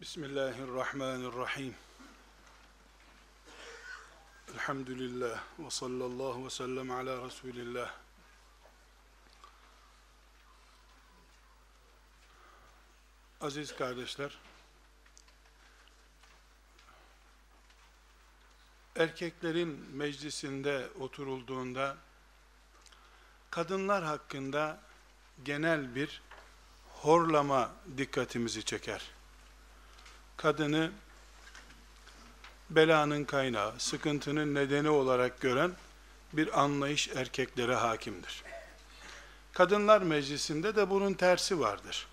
Bismillahirrahmanirrahim. Elhamdülillah ve sallallahu ve sellem ala Resulillah. Aziz kardeşler, erkeklerin meclisinde oturulduğunda kadınlar hakkında genel bir horlama dikkatimizi çeker kadını belanın kaynağı, sıkıntının nedeni olarak gören bir anlayış erkeklere hakimdir. Kadınlar meclisinde de bunun tersi vardır.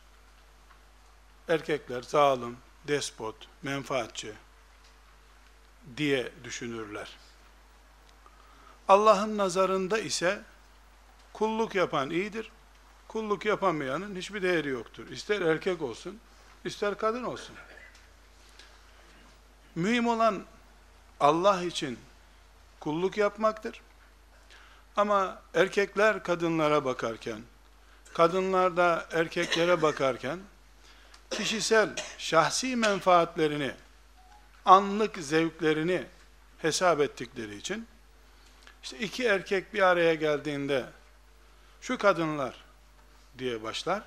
Erkekler zalim, despot, menfaatçi diye düşünürler. Allah'ın nazarında ise kulluk yapan iyidir, kulluk yapamayanın hiçbir değeri yoktur. İster erkek olsun, ister kadın olsun. Mühim olan Allah için kulluk yapmaktır. Ama erkekler kadınlara bakarken, kadınlar da erkeklere bakarken, kişisel, şahsi menfaatlerini, anlık zevklerini hesap ettikleri için, işte iki erkek bir araya geldiğinde, şu kadınlar diye başlar,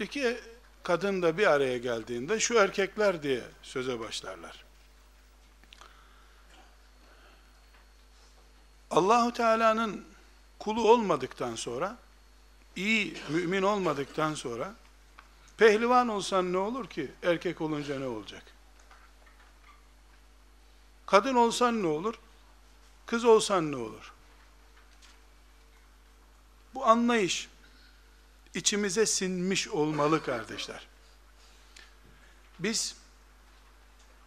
iki kadın da bir araya geldiğinde, şu erkekler diye söze başlarlar. Allahu Teala'nın kulu olmadıktan sonra, iyi mümin olmadıktan sonra, pehlivan olsan ne olur ki, erkek olunca ne olacak? Kadın olsan ne olur? Kız olsan ne olur? Bu anlayış içimize sinmiş olmalı kardeşler. Biz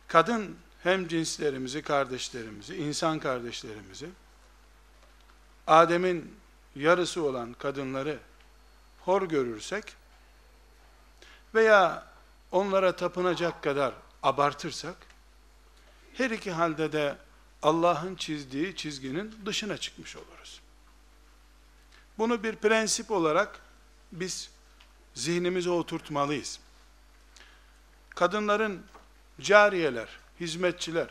kadın hem cinslerimizi, kardeşlerimizi, insan kardeşlerimizi Adem'in yarısı olan kadınları hor görürsek veya onlara tapınacak kadar abartırsak her iki halde de Allah'ın çizdiği çizginin dışına çıkmış oluruz. Bunu bir prensip olarak biz zihnimize oturtmalıyız. Kadınların cariyeler, hizmetçiler,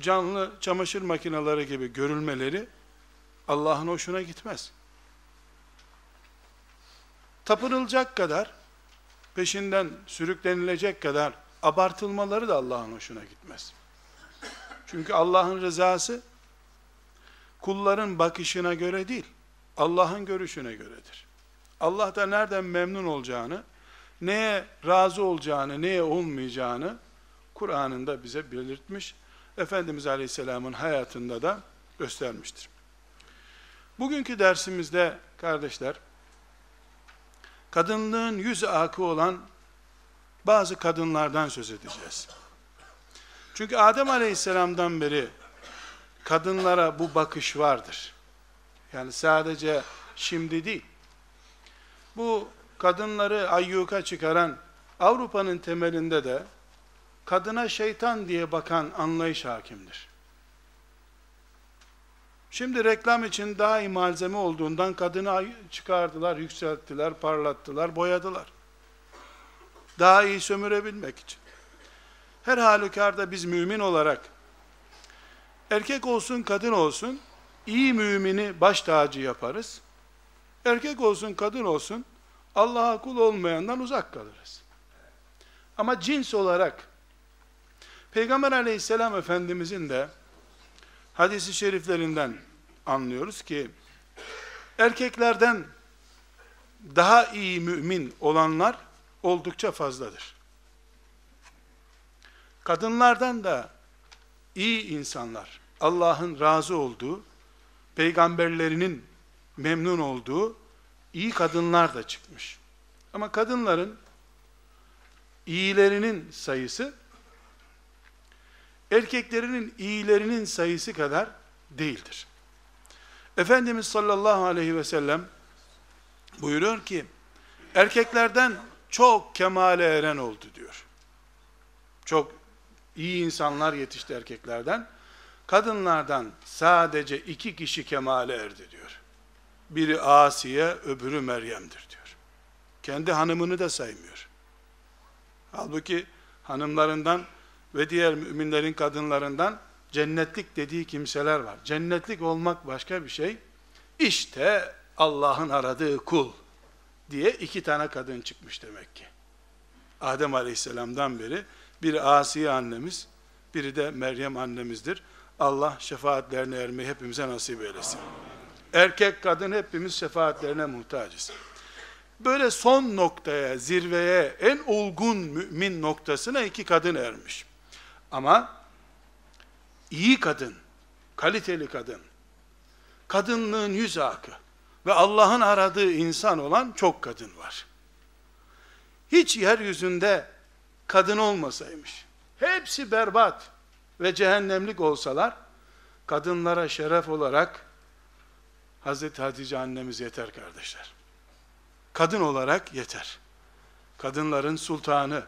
canlı çamaşır makineleri gibi görülmeleri Allah'ın hoşuna gitmez. Tapınılacak kadar, peşinden sürüklenilecek kadar abartılmaları da Allah'ın hoşuna gitmez. Çünkü Allah'ın rızası kulların bakışına göre değil, Allah'ın görüşüne göredir. Allah da nereden memnun olacağını, neye razı olacağını, neye olmayacağını Kur'an'ında bize belirtmiş. Efendimiz Aleyhisselam'ın hayatında da göstermiştir. Bugünkü dersimizde kardeşler, kadınlığın yüz akı olan bazı kadınlardan söz edeceğiz. Çünkü Adem Aleyhisselam'dan beri kadınlara bu bakış vardır. Yani sadece şimdi değil. Bu kadınları ayyuka çıkaran Avrupa'nın temelinde de kadına şeytan diye bakan anlayış hakimdir. Şimdi reklam için daha iyi malzeme olduğundan kadını çıkardılar, yükselttiler, parlattılar, boyadılar. Daha iyi sömürebilmek için. Her halükarda biz mümin olarak erkek olsun kadın olsun iyi mümini baş tacı yaparız. Erkek olsun kadın olsun Allah'a kul olmayandan uzak kalırız. Ama cins olarak Peygamber aleyhisselam efendimizin de hadisi şeriflerinden anlıyoruz ki erkeklerden daha iyi mümin olanlar oldukça fazladır. Kadınlardan da iyi insanlar, Allah'ın razı olduğu, peygamberlerinin memnun olduğu iyi kadınlar da çıkmış. Ama kadınların iyilerinin sayısı erkeklerinin iyilerinin sayısı kadar değildir. Efendimiz sallallahu aleyhi ve sellem buyuruyor ki erkeklerden çok kemale eren oldu diyor. Çok iyi insanlar yetişti erkeklerden. Kadınlardan sadece iki kişi kemale erdi diyor. Biri Asiye, öbürü Meryem'dir diyor. Kendi hanımını da saymıyor. Halbuki hanımlarından ve diğer müminlerin kadınlarından cennetlik dediği kimseler var. Cennetlik olmak başka bir şey. İşte Allah'ın aradığı kul diye iki tane kadın çıkmış demek ki. Adem Aleyhisselam'dan beri biri Asiye annemiz, biri de Meryem annemizdir. Allah şefaatlerine ermeyi hepimize nasip eylesin. Erkek kadın hepimiz şefaatlerine muhtacız. Böyle son noktaya, zirveye, en olgun mümin noktasına iki kadın ermiş. Ama iyi kadın, kaliteli kadın, kadınlığın yüz akı ve Allah'ın aradığı insan olan çok kadın var. Hiç yeryüzünde kadın olmasaymış, hepsi berbat ve cehennemlik olsalar, kadınlara şeref olarak Hazreti Hatice annemiz yeter kardeşler. Kadın olarak yeter. Kadınların sultanı,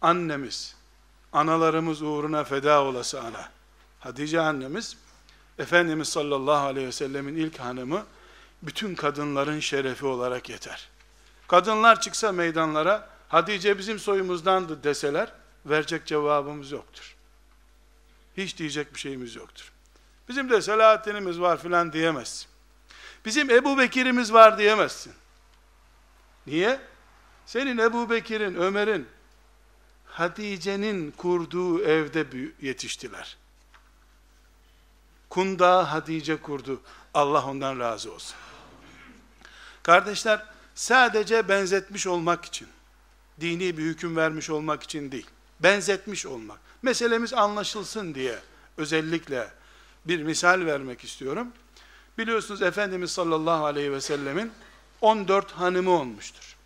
annemiz, analarımız uğruna feda olası ana. Hatice annemiz, Efendimiz sallallahu aleyhi ve sellemin ilk hanımı, bütün kadınların şerefi olarak yeter. Kadınlar çıksa meydanlara, Hatice bizim soyumuzdandı deseler, verecek cevabımız yoktur. Hiç diyecek bir şeyimiz yoktur. Bizim de Selahattin'imiz var filan diyemezsin. Bizim Ebu Bekir'imiz var diyemezsin. Niye? Senin Ebu Bekir'in, Ömer'in, Hatice'nin kurduğu evde yetiştiler. Kunda Hatice kurdu. Allah ondan razı olsun. Kardeşler, sadece benzetmiş olmak için, dini bir hüküm vermiş olmak için değil, benzetmiş olmak, meselemiz anlaşılsın diye özellikle bir misal vermek istiyorum. Biliyorsunuz Efendimiz sallallahu aleyhi ve sellemin 14 hanımı olmuştur.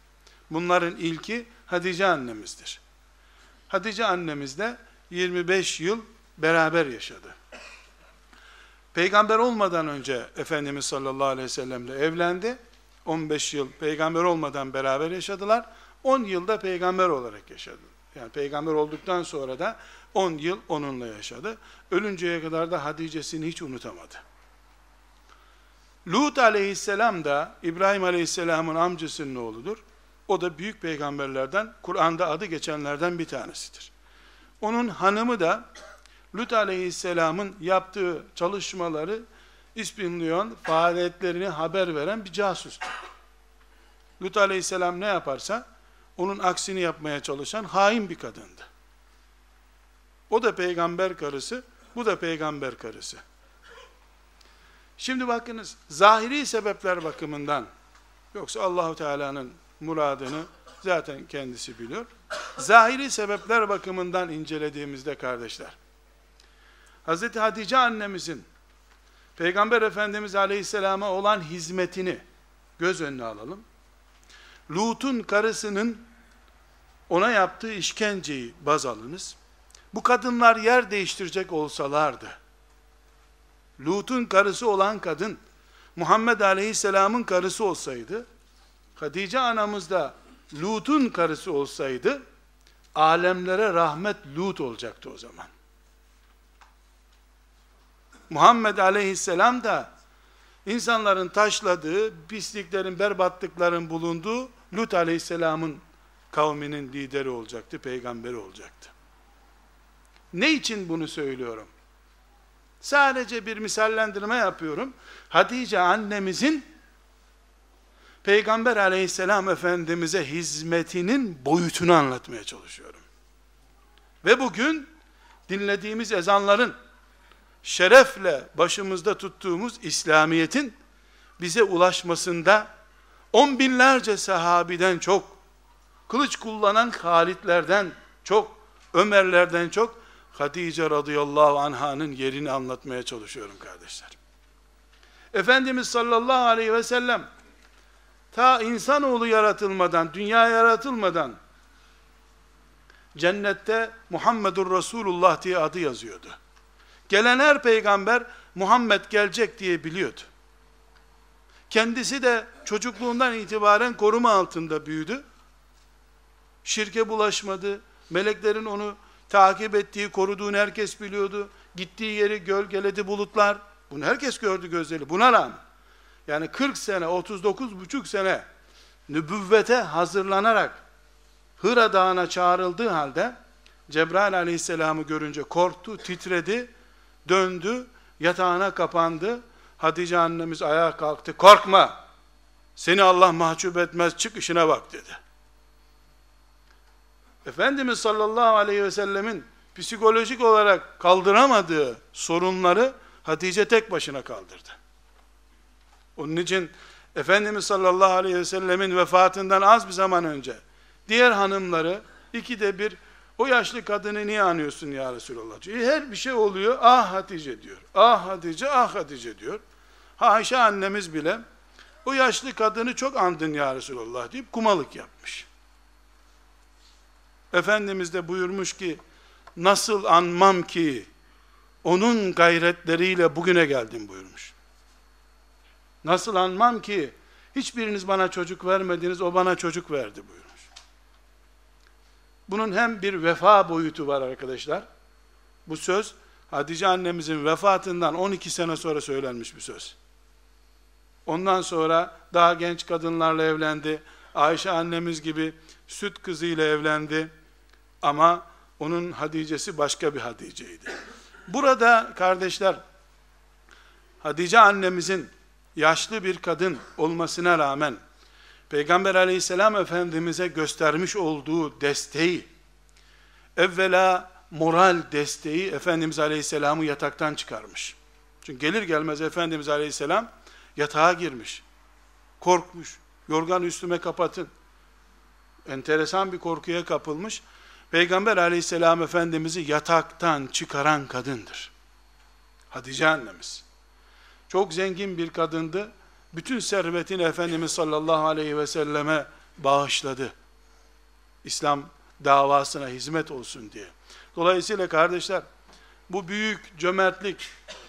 Bunların ilki Hatice annemizdir. Hatice annemiz de 25 yıl beraber yaşadı. Peygamber olmadan önce Efendimiz sallallahu aleyhi ve sellemle evlendi. 15 yıl peygamber olmadan beraber yaşadılar. 10 yılda peygamber olarak yaşadı. Yani peygamber olduktan sonra da 10 yıl onunla yaşadı. Ölünceye kadar da Hatice'sini hiç unutamadı. Lut aleyhisselam da İbrahim aleyhisselamın amcasının oğludur. O da büyük peygamberlerden, Kur'an'da adı geçenlerden bir tanesidir. Onun hanımı da Lut aleyhisselamın yaptığı çalışmaları ispinliyon, faaliyetlerini haber veren bir casustur. Lut aleyhisselam ne yaparsa, onun aksini yapmaya çalışan hain bir kadındı. O da peygamber karısı, bu da peygamber karısı. Şimdi bakınız, zahiri sebepler bakımından, yoksa Allahu Teala'nın muradını zaten kendisi biliyor. Zahiri sebepler bakımından incelediğimizde kardeşler, Hz. Hatice annemizin Peygamber Efendimiz Aleyhisselam'a olan hizmetini göz önüne alalım. Lut'un karısının ona yaptığı işkenceyi baz alınız. Bu kadınlar yer değiştirecek olsalardı, Lut'un karısı olan kadın, Muhammed Aleyhisselam'ın karısı olsaydı, Hatice anamız da Lut'un karısı olsaydı, alemlere rahmet Lut olacaktı o zaman. Muhammed aleyhisselam da insanların taşladığı, pisliklerin, berbatlıkların bulunduğu Lut aleyhisselamın kavminin lideri olacaktı, peygamberi olacaktı. Ne için bunu söylüyorum? Sadece bir misallendirme yapıyorum. Hatice annemizin Peygamber aleyhisselam efendimize hizmetinin boyutunu anlatmaya çalışıyorum. Ve bugün dinlediğimiz ezanların şerefle başımızda tuttuğumuz İslamiyet'in bize ulaşmasında on binlerce sahabiden çok, kılıç kullanan Halitlerden çok, Ömerlerden çok, Hatice radıyallahu anhanın yerini anlatmaya çalışıyorum kardeşler. Efendimiz sallallahu aleyhi ve sellem, ta insanoğlu yaratılmadan, dünya yaratılmadan, cennette Muhammedur Resulullah diye adı yazıyordu. Gelen her peygamber Muhammed gelecek diye biliyordu. Kendisi de çocukluğundan itibaren koruma altında büyüdü. Şirke bulaşmadı. Meleklerin onu takip ettiği, koruduğunu herkes biliyordu. Gittiği yeri gölgeledi bulutlar. Bunu herkes gördü gözleri. Buna rağmen yani 40 sene, 39 buçuk sene nübüvvete hazırlanarak Hıra Dağı'na çağrıldığı halde Cebrail aleyhisselamı görünce korktu, titredi, döndü, yatağına kapandı. Hatice annemiz ayağa kalktı, korkma, seni Allah mahcup etmez, çık işine bak dedi. Efendimiz sallallahu aleyhi ve sellemin psikolojik olarak kaldıramadığı sorunları Hatice tek başına kaldırdı. Onun için Efendimiz sallallahu aleyhi ve sellemin vefatından az bir zaman önce diğer hanımları ikide bir o yaşlı kadını niye anıyorsun ya Resulallah diyor. Her bir şey oluyor. Ah Hatice diyor. Ah Hatice, ah Hatice diyor. Ayşe annemiz bile o yaşlı kadını çok andın ya Resulallah deyip kumalık yapmış. Efendimiz de buyurmuş ki nasıl anmam ki onun gayretleriyle bugüne geldim buyurmuş. Nasıl anmam ki hiçbiriniz bana çocuk vermediniz o bana çocuk verdi buyurmuş. Bunun hem bir vefa boyutu var arkadaşlar. Bu söz Hatice annemizin vefatından 12 sene sonra söylenmiş bir söz. Ondan sonra daha genç kadınlarla evlendi. Ayşe annemiz gibi süt kızıyla evlendi. Ama onun Hatice'si başka bir Hatice'ydi. Burada kardeşler, Hatice annemizin yaşlı bir kadın olmasına rağmen, Peygamber aleyhisselam efendimize göstermiş olduğu desteği, evvela moral desteği Efendimiz aleyhisselamı yataktan çıkarmış. Çünkü gelir gelmez Efendimiz aleyhisselam yatağa girmiş. Korkmuş. Yorgan üstüme kapatın. Enteresan bir korkuya kapılmış. Peygamber aleyhisselam efendimizi yataktan çıkaran kadındır. Hatice annemiz. Çok zengin bir kadındı. Bütün servetini Efendimiz sallallahu aleyhi ve selleme bağışladı. İslam davasına hizmet olsun diye. Dolayısıyla kardeşler, bu büyük cömertlik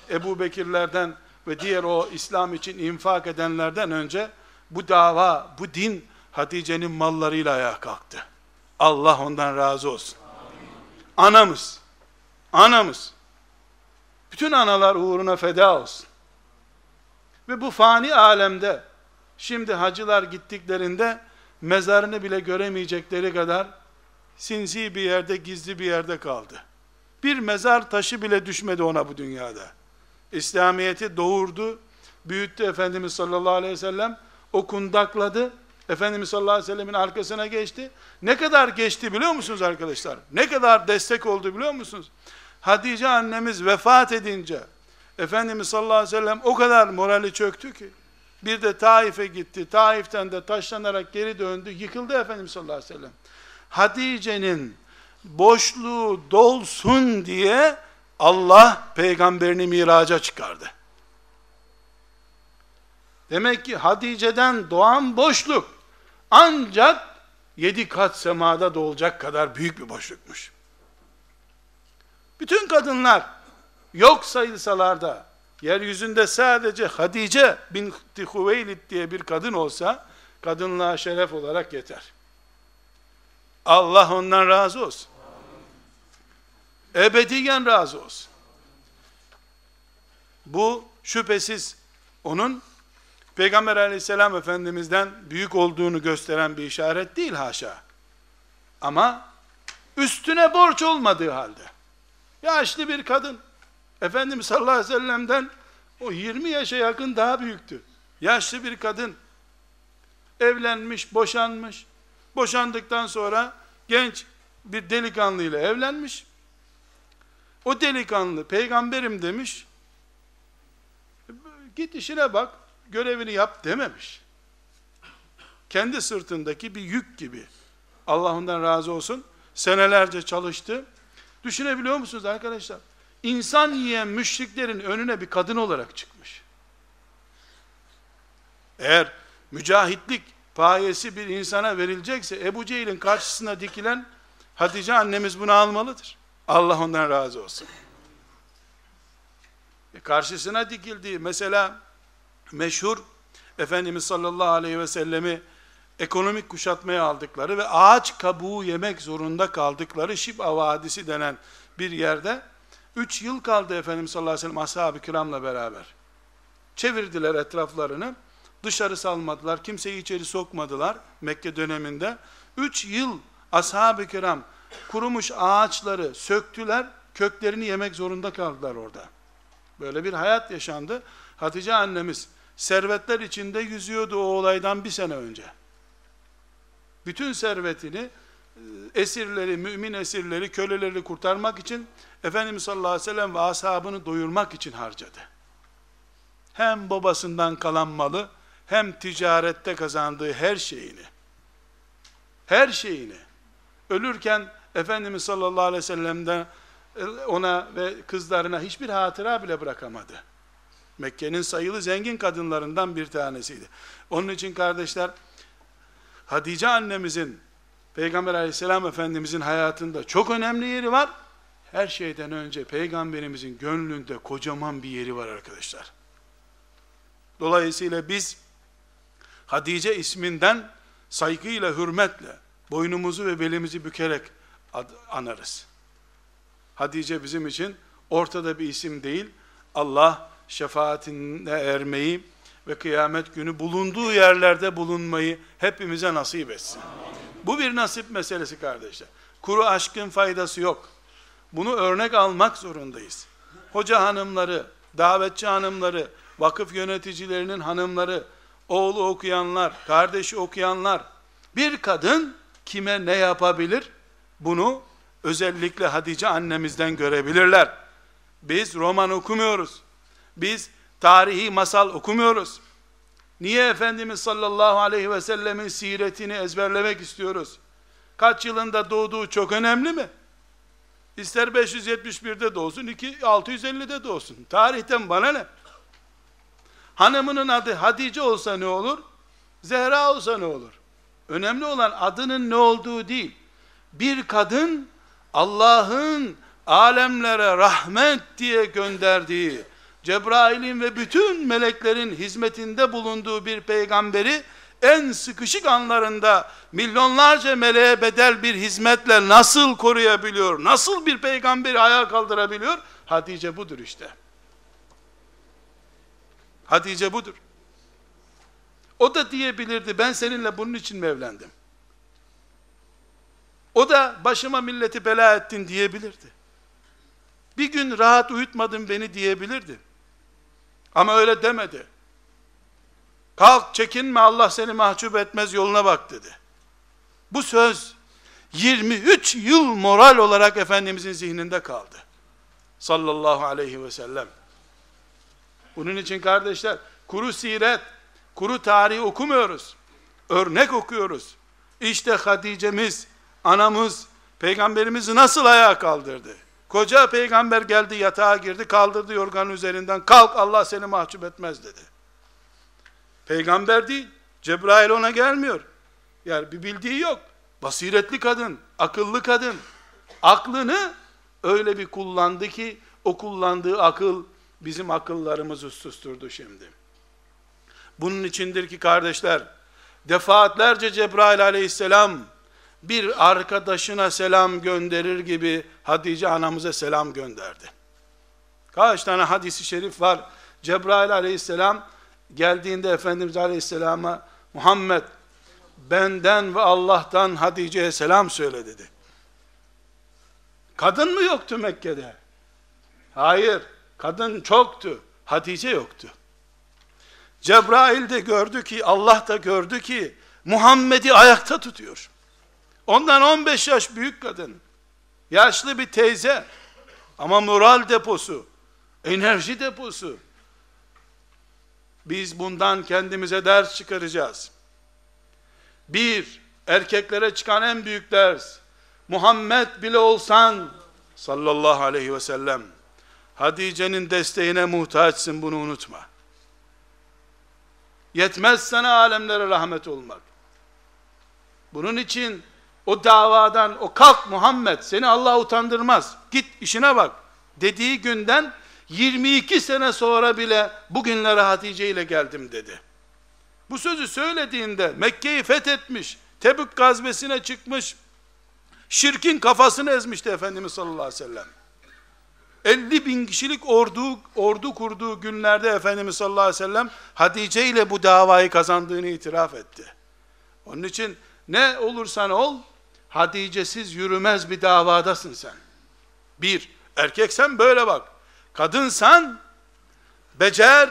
Ebu Bekirlerden ve diğer o İslam için infak edenlerden önce bu dava, bu din Hatice'nin mallarıyla ayağa kalktı. Allah ondan razı olsun. Anamız, anamız, bütün analar uğruna feda olsun. Ve bu fani alemde, şimdi hacılar gittiklerinde, mezarını bile göremeyecekleri kadar, sinsi bir yerde, gizli bir yerde kaldı. Bir mezar taşı bile düşmedi ona bu dünyada. İslamiyet'i doğurdu, büyüttü Efendimiz sallallahu aleyhi ve sellem, o kundakladı, Efendimiz sallallahu aleyhi ve sellemin arkasına geçti. Ne kadar geçti biliyor musunuz arkadaşlar? Ne kadar destek oldu biliyor musunuz? Hatice annemiz vefat edince, Efendimiz sallallahu aleyhi ve sellem o kadar morali çöktü ki, bir de Taif'e gitti. Taif'ten de taşlanarak geri döndü. Yıkıldı Efendimiz sallallahu aleyhi ve sellem. Hatice'nin boşluğu dolsun diye Allah peygamberini miraca çıkardı. Demek ki Hatice'den doğan boşluk ancak yedi kat semada dolacak kadar büyük bir boşlukmuş. Bütün kadınlar yok sayılsalar da yeryüzünde sadece Hatice bin Huveylid diye bir kadın olsa kadınlığa şeref olarak yeter. Allah ondan razı olsun. Ebediyen razı olsun. Bu şüphesiz onun Peygamber aleyhisselam efendimizden büyük olduğunu gösteren bir işaret değil haşa. Ama üstüne borç olmadığı halde, yaşlı bir kadın, Efendimiz sallallahu aleyhi ve sellem'den o 20 yaşa yakın daha büyüktü. Yaşlı bir kadın, evlenmiş, boşanmış, boşandıktan sonra genç bir delikanlı ile evlenmiş, o delikanlı peygamberim demiş, git işine bak, görevini yap dememiş. Kendi sırtındaki bir yük gibi. Allah ondan razı olsun. Senelerce çalıştı. Düşünebiliyor musunuz arkadaşlar? İnsan yiyen müşriklerin önüne bir kadın olarak çıkmış. Eğer mücahitlik payesi bir insana verilecekse Ebu Cehil'in karşısına dikilen Hatice annemiz bunu almalıdır. Allah ondan razı olsun. E karşısına dikildi. Mesela meşhur Efendimiz sallallahu aleyhi ve sellemi ekonomik kuşatmaya aldıkları ve ağaç kabuğu yemek zorunda kaldıkları Şib'a Vadisi denen bir yerde 3 yıl kaldı Efendimiz sallallahu aleyhi ve sellem ashab-ı kiramla beraber. Çevirdiler etraflarını. Dışarı salmadılar. Kimseyi içeri sokmadılar Mekke döneminde. 3 yıl ashab-ı kiram kurumuş ağaçları söktüler. Köklerini yemek zorunda kaldılar orada. Böyle bir hayat yaşandı. Hatice annemiz servetler içinde yüzüyordu o olaydan bir sene önce. Bütün servetini esirleri, mümin esirleri, köleleri kurtarmak için Efendimiz sallallahu aleyhi ve sellem ve ashabını doyurmak için harcadı. Hem babasından kalan malı, hem ticarette kazandığı her şeyini, her şeyini, ölürken Efendimiz sallallahu aleyhi ve sellem'den e, ona ve kızlarına hiçbir hatıra bile bırakamadı. Mekke'nin sayılı zengin kadınlarından bir tanesiydi. Onun için kardeşler, Hatice annemizin, Peygamber aleyhisselam efendimizin hayatında çok önemli yeri var. Her şeyden önce Peygamberimizin gönlünde kocaman bir yeri var arkadaşlar. Dolayısıyla biz Hatice isminden saygıyla, hürmetle, boynumuzu ve belimizi bükerek anarız. Hatice bizim için ortada bir isim değil. Allah şefaatine ermeyi ve kıyamet günü bulunduğu yerlerde bulunmayı hepimize nasip etsin. Bu bir nasip meselesi kardeşler. Kuru aşkın faydası yok. Bunu örnek almak zorundayız. Hoca hanımları, davetçi hanımları, vakıf yöneticilerinin hanımları, oğlu okuyanlar, kardeşi okuyanlar, bir kadın kime ne yapabilir? Bunu özellikle Hatice annemizden görebilirler. Biz roman okumuyoruz. Biz tarihi masal okumuyoruz. Niye Efendimiz sallallahu aleyhi ve sellemin siretini ezberlemek istiyoruz? Kaç yılında doğduğu çok önemli mi? İster 571'de doğsun, 650'de doğsun. Tarihten bana ne? Hanımının adı Hatice olsa ne olur? Zehra olsa ne olur? Önemli olan adının ne olduğu değil. Bir kadın Allah'ın alemlere rahmet diye gönderdiği, Cebrail'in ve bütün meleklerin hizmetinde bulunduğu bir peygamberi en sıkışık anlarında milyonlarca meleğe bedel bir hizmetle nasıl koruyabiliyor? Nasıl bir peygamberi ayağa kaldırabiliyor? Hatice budur işte. Hatice budur. O da diyebilirdi ben seninle bunun için mi evlendim? O da başıma milleti bela ettin diyebilirdi. Bir gün rahat uyutmadın beni diyebilirdi. Ama öyle demedi. Kalk çekinme Allah seni mahcup etmez yoluna bak dedi. Bu söz 23 yıl moral olarak Efendimizin zihninde kaldı. Sallallahu aleyhi ve sellem. Bunun için kardeşler kuru siret, kuru tarih okumuyoruz. Örnek okuyoruz. İşte Hatice'miz, anamız, peygamberimizi nasıl ayağa kaldırdı? Koca peygamber geldi yatağa girdi kaldırdı yorganın üzerinden kalk Allah seni mahcup etmez dedi. Peygamber değil. Cebrail ona gelmiyor. Yani bir bildiği yok. Basiretli kadın, akıllı kadın. Aklını öyle bir kullandı ki o kullandığı akıl bizim akıllarımızı susturdu şimdi. Bunun içindir ki kardeşler defaatlerce Cebrail aleyhisselam bir arkadaşına selam gönderir gibi Hatice anamıza selam gönderdi. Kaç tane hadisi şerif var. Cebrail aleyhisselam geldiğinde Efendimiz aleyhisselama Muhammed benden ve Allah'tan Hatice'ye selam söyle dedi. Kadın mı yoktu Mekke'de? Hayır. Kadın çoktu. Hatice yoktu. Cebrail de gördü ki, Allah da gördü ki, Muhammed'i ayakta tutuyor. Ondan 15 yaş büyük kadın. Yaşlı bir teyze. Ama moral deposu, enerji deposu. Biz bundan kendimize ders çıkaracağız. Bir, erkeklere çıkan en büyük ders, Muhammed bile olsan, sallallahu aleyhi ve sellem, Hatice'nin desteğine muhtaçsın bunu unutma. Yetmez sana alemlere rahmet olmak. Bunun için o davadan, o kalk Muhammed, seni Allah utandırmaz, git işine bak dediği günden 22 sene sonra bile bugünlere Hatice ile geldim dedi. Bu sözü söylediğinde Mekke'yi fethetmiş, Tebük gazvesine çıkmış, şirkin kafasını ezmişti Efendimiz sallallahu aleyhi ve sellem. 50 bin kişilik ordu, ordu kurduğu günlerde Efendimiz sallallahu aleyhi ve sellem Hatice ile bu davayı kazandığını itiraf etti. Onun için ne olursan ol, Hatice'siz yürümez bir davadasın sen. Bir, erkeksen böyle bak. Kadınsan, becer,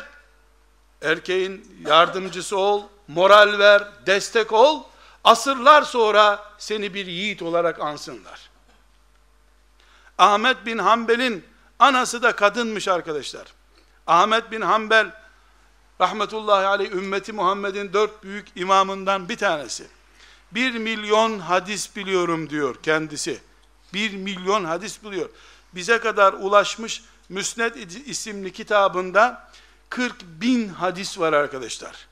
erkeğin yardımcısı ol, moral ver, destek ol, asırlar sonra seni bir yiğit olarak ansınlar. Ahmet bin Hanbel'in anası da kadınmış arkadaşlar. Ahmet bin Hanbel, rahmetullahi aleyh, ümmeti Muhammed'in dört büyük imamından bir tanesi. Bir milyon hadis biliyorum diyor kendisi. Bir milyon hadis biliyor. Bize kadar ulaşmış Müsned isimli kitabında 40 bin hadis var arkadaşlar.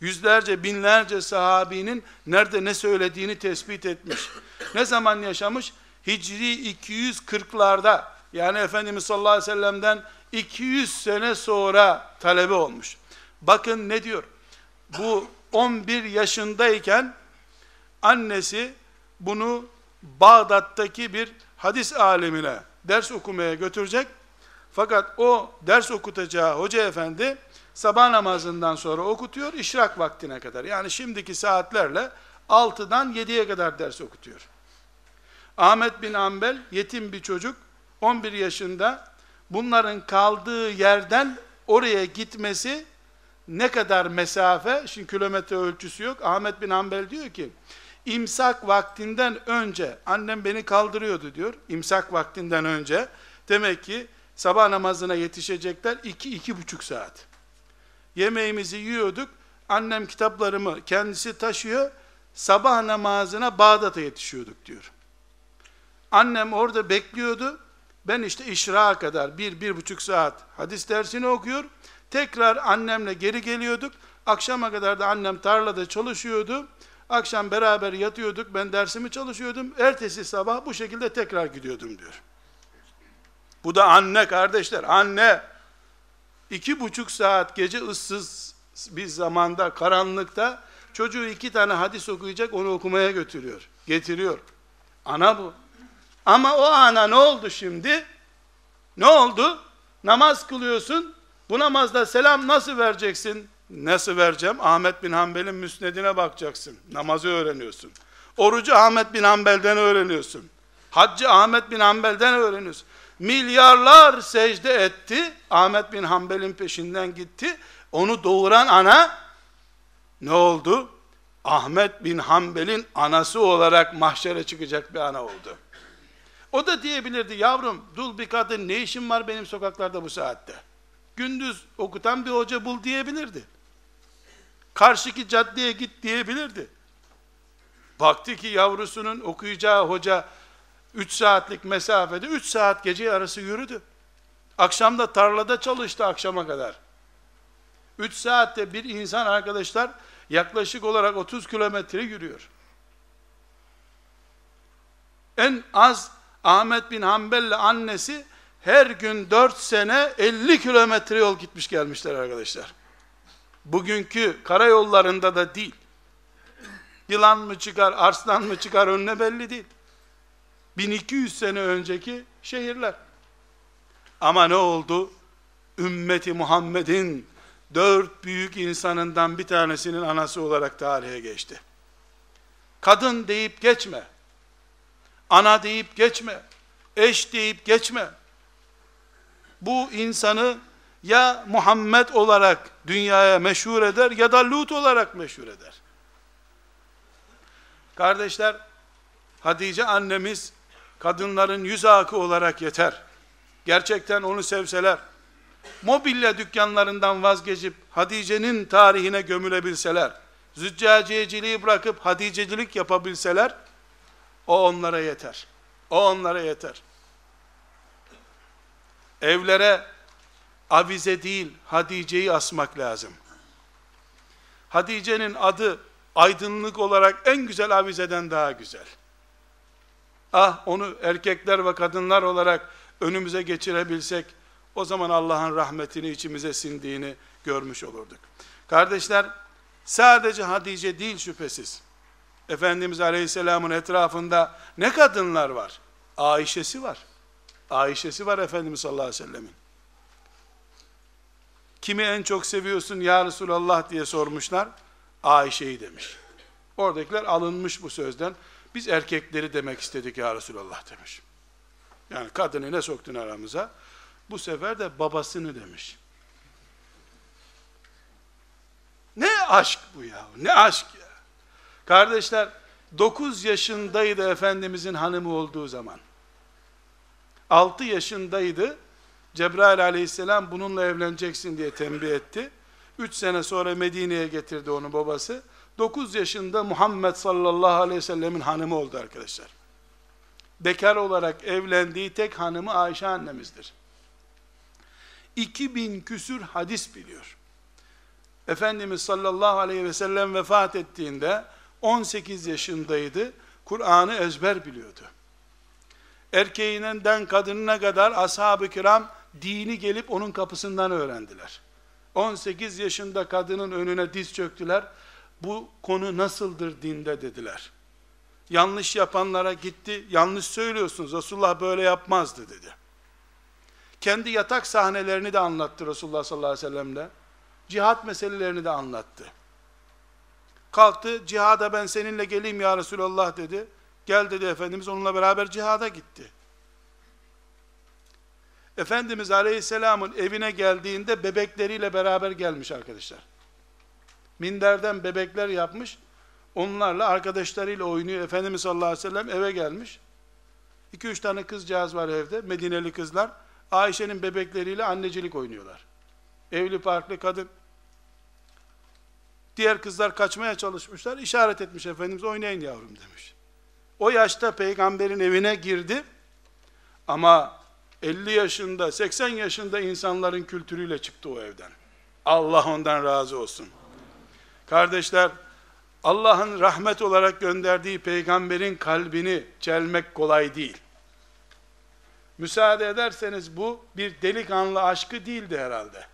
Yüzlerce, binlerce sahabinin nerede ne söylediğini tespit etmiş. Ne zaman yaşamış? Hicri 240'larda yani Efendimiz sallallahu aleyhi ve sellem'den 200 sene sonra talebe olmuş. Bakın ne diyor? Bu 11 yaşındayken annesi bunu Bağdat'taki bir hadis alemine ders okumaya götürecek. Fakat o ders okutacağı hoca efendi sabah namazından sonra okutuyor işrak vaktine kadar. Yani şimdiki saatlerle 6'dan 7'ye kadar ders okutuyor. Ahmet bin Ambel yetim bir çocuk 11 yaşında bunların kaldığı yerden oraya gitmesi ne kadar mesafe? Şimdi kilometre ölçüsü yok. Ahmet bin Ambel diyor ki imsak vaktinden önce annem beni kaldırıyordu diyor. İmsak vaktinden önce demek ki sabah namazına yetişecekler iki iki buçuk saat. Yemeğimizi yiyorduk. Annem kitaplarımı kendisi taşıyor. Sabah namazına Bağdat'a yetişiyorduk diyor. Annem orada bekliyordu. Ben işte işrağa kadar bir, bir buçuk saat hadis dersini okuyor. Tekrar annemle geri geliyorduk. Akşama kadar da annem tarlada çalışıyordu. Akşam beraber yatıyorduk. Ben dersimi çalışıyordum. Ertesi sabah bu şekilde tekrar gidiyordum diyor. Bu da anne kardeşler. Anne iki buçuk saat gece ıssız bir zamanda karanlıkta çocuğu iki tane hadis okuyacak onu okumaya götürüyor. Getiriyor. Ana bu. Ama o ana ne oldu şimdi? Ne oldu? Namaz kılıyorsun. Bu namazda selam nasıl vereceksin? Nasıl vereceğim? Ahmet bin Hanbel'in müsnedine bakacaksın. Namazı öğreniyorsun. Orucu Ahmet bin Hanbel'den öğreniyorsun. Haccı Ahmet bin Hanbel'den öğreniyorsun. Milyarlar secde etti. Ahmet bin Hanbel'in peşinden gitti. Onu doğuran ana ne oldu? Ahmet bin Hanbel'in anası olarak mahşere çıkacak bir ana oldu. O da diyebilirdi yavrum dul bir kadın ne işin var benim sokaklarda bu saatte. Gündüz okutan bir hoca bul diyebilirdi. Karşıki caddeye git diyebilirdi. Baktı ki yavrusunun okuyacağı hoca 3 saatlik mesafede 3 saat gece yarısı yürüdü. Akşamda tarlada çalıştı akşama kadar. 3 saatte bir insan arkadaşlar yaklaşık olarak 30 kilometre yürüyor. En az Ahmet bin Hanbel'le annesi her gün 4 sene 50 kilometre yol gitmiş gelmişler arkadaşlar. Bugünkü karayollarında da değil. Yılan mı çıkar, arslan mı çıkar önüne belli değil. 1200 sene önceki şehirler. Ama ne oldu? Ümmeti Muhammed'in dört büyük insanından bir tanesinin anası olarak tarihe geçti. Kadın deyip geçme. Ana deyip geçme. Eş deyip geçme. Bu insanı ya Muhammed olarak dünyaya meşhur eder ya da Lut olarak meşhur eder. Kardeşler, Hatice annemiz kadınların yüz akı olarak yeter. Gerçekten onu sevseler, mobilya dükkanlarından vazgeçip Hatice'nin tarihine gömülebilseler, züccaciyeciliği bırakıp Hadicecilik yapabilseler, o onlara yeter. O onlara yeter. Evlere avize değil Hatice'yi asmak lazım. Hatice'nin adı aydınlık olarak en güzel avizeden daha güzel. Ah onu erkekler ve kadınlar olarak önümüze geçirebilsek, o zaman Allah'ın rahmetini içimize sindiğini görmüş olurduk. Kardeşler, sadece Hatice değil şüphesiz. Efendimiz Aleyhisselam'ın etrafında ne kadınlar var? Ayşe'si var. Ayşe'si var Efendimiz sallallahu aleyhi ve sellemin. Kimi en çok seviyorsun ya Resulallah diye sormuşlar. Ayşe'yi demiş. Oradakiler alınmış bu sözden. Biz erkekleri demek istedik ya Resulallah demiş. Yani kadını ne soktun aramıza? Bu sefer de babasını demiş. Ne aşk bu ya? Ne aşk ya? Kardeşler, 9 yaşındaydı Efendimizin hanımı olduğu zaman. 6 yaşındaydı. Cebrail aleyhisselam bununla evleneceksin diye tembih etti. 3 sene sonra Medine'ye getirdi onu babası. 9 yaşında Muhammed sallallahu aleyhi ve sellemin hanımı oldu arkadaşlar. Bekar olarak evlendiği tek hanımı Ayşe annemizdir. 2000 küsür hadis biliyor. Efendimiz sallallahu aleyhi ve sellem vefat ettiğinde 18 yaşındaydı. Kur'an'ı ezber biliyordu. Erkeğinden kadınına kadar ashab-ı kiram dini gelip onun kapısından öğrendiler. 18 yaşında kadının önüne diz çöktüler. Bu konu nasıldır dinde dediler. Yanlış yapanlara gitti, yanlış söylüyorsunuz, Resulullah böyle yapmazdı dedi. Kendi yatak sahnelerini de anlattı Resulullah sallallahu aleyhi ve sellem'le. Cihat meselelerini de anlattı. Kalktı, cihada ben seninle geleyim ya Resulallah dedi. Gel dedi Efendimiz, onunla beraber cihada gitti. Efendimiz Aleyhisselam'ın evine geldiğinde bebekleriyle beraber gelmiş arkadaşlar. Minderden bebekler yapmış, onlarla arkadaşlarıyla oynuyor. Efendimiz sallallahu aleyhi ve sellem eve gelmiş. 2-3 tane kızcağız var evde, Medineli kızlar. Ayşe'nin bebekleriyle annecilik oynuyorlar. Evli farklı kadın. Diğer kızlar kaçmaya çalışmışlar. İşaret etmiş Efendimiz oynayın yavrum demiş. O yaşta peygamberin evine girdi. Ama 50 yaşında, 80 yaşında insanların kültürüyle çıktı o evden. Allah ondan razı olsun. Kardeşler, Allah'ın rahmet olarak gönderdiği peygamberin kalbini çelmek kolay değil. Müsaade ederseniz bu bir delikanlı aşkı değildi herhalde.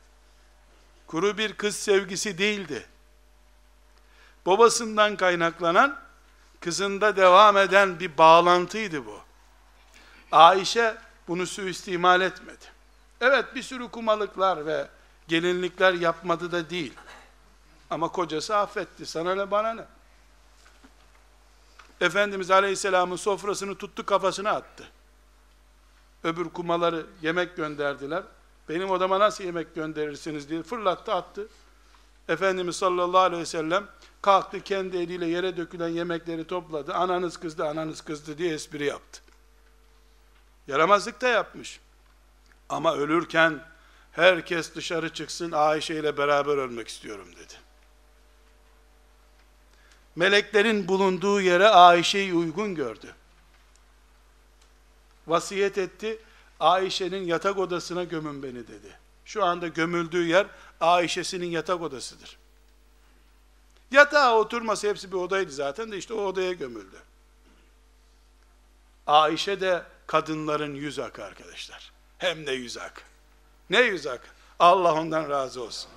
Kuru bir kız sevgisi değildi. Babasından kaynaklanan, kızında devam eden bir bağlantıydı bu. Ayşe bunu suistimal etmedi. Evet bir sürü kumalıklar ve gelinlikler yapmadı da değil. Ama kocası affetti. Sana ne bana ne? Efendimiz Aleyhisselam'ın sofrasını tuttu kafasına attı. Öbür kumaları yemek gönderdiler. Benim odama nasıl yemek gönderirsiniz diye fırlattı attı. Efendimiz sallallahu aleyhi ve sellem kalktı kendi eliyle yere dökülen yemekleri topladı. Ananız kızdı, ananız kızdı diye espri yaptı. Yaramazlık da yapmış. Ama ölürken herkes dışarı çıksın Ayşe ile beraber ölmek istiyorum dedi. Meleklerin bulunduğu yere Ayşe'yi uygun gördü. Vasiyet etti. Ayşe'nin yatak odasına gömün beni dedi. Şu anda gömüldüğü yer Ayşe'sinin yatak odasıdır. Yatağa oturması hepsi bir odaydı zaten de işte o odaya gömüldü. Ayşe de kadınların yüz akı arkadaşlar. Hem de yüz ak. Ne yüz ak? Allah ondan razı olsun.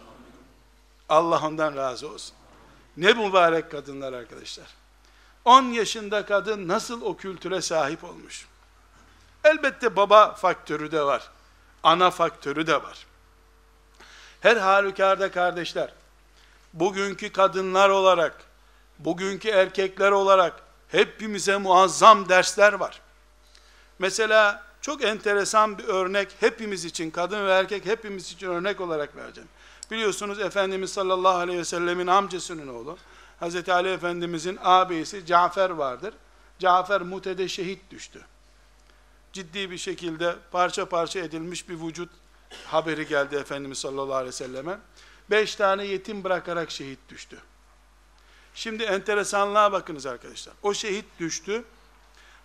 Allah ondan razı olsun. Ne mübarek kadınlar arkadaşlar. 10 yaşında kadın nasıl o kültüre sahip olmuş? Elbette baba faktörü de var. Ana faktörü de var. Her halükarda kardeşler, bugünkü kadınlar olarak, bugünkü erkekler olarak hepimize muazzam dersler var. Mesela çok enteresan bir örnek hepimiz için, kadın ve erkek hepimiz için örnek olarak vereceğim. Biliyorsunuz Efendimiz sallallahu aleyhi ve sellemin amcasının oğlu, Hz. Ali Efendimizin ağabeyisi Cafer vardır. Cafer Mute'de şehit düştü. Ciddi bir şekilde parça parça edilmiş bir vücut haberi geldi Efendimiz sallallahu aleyhi ve selleme. Beş tane yetim bırakarak şehit düştü. Şimdi enteresanlığa bakınız arkadaşlar. O şehit düştü.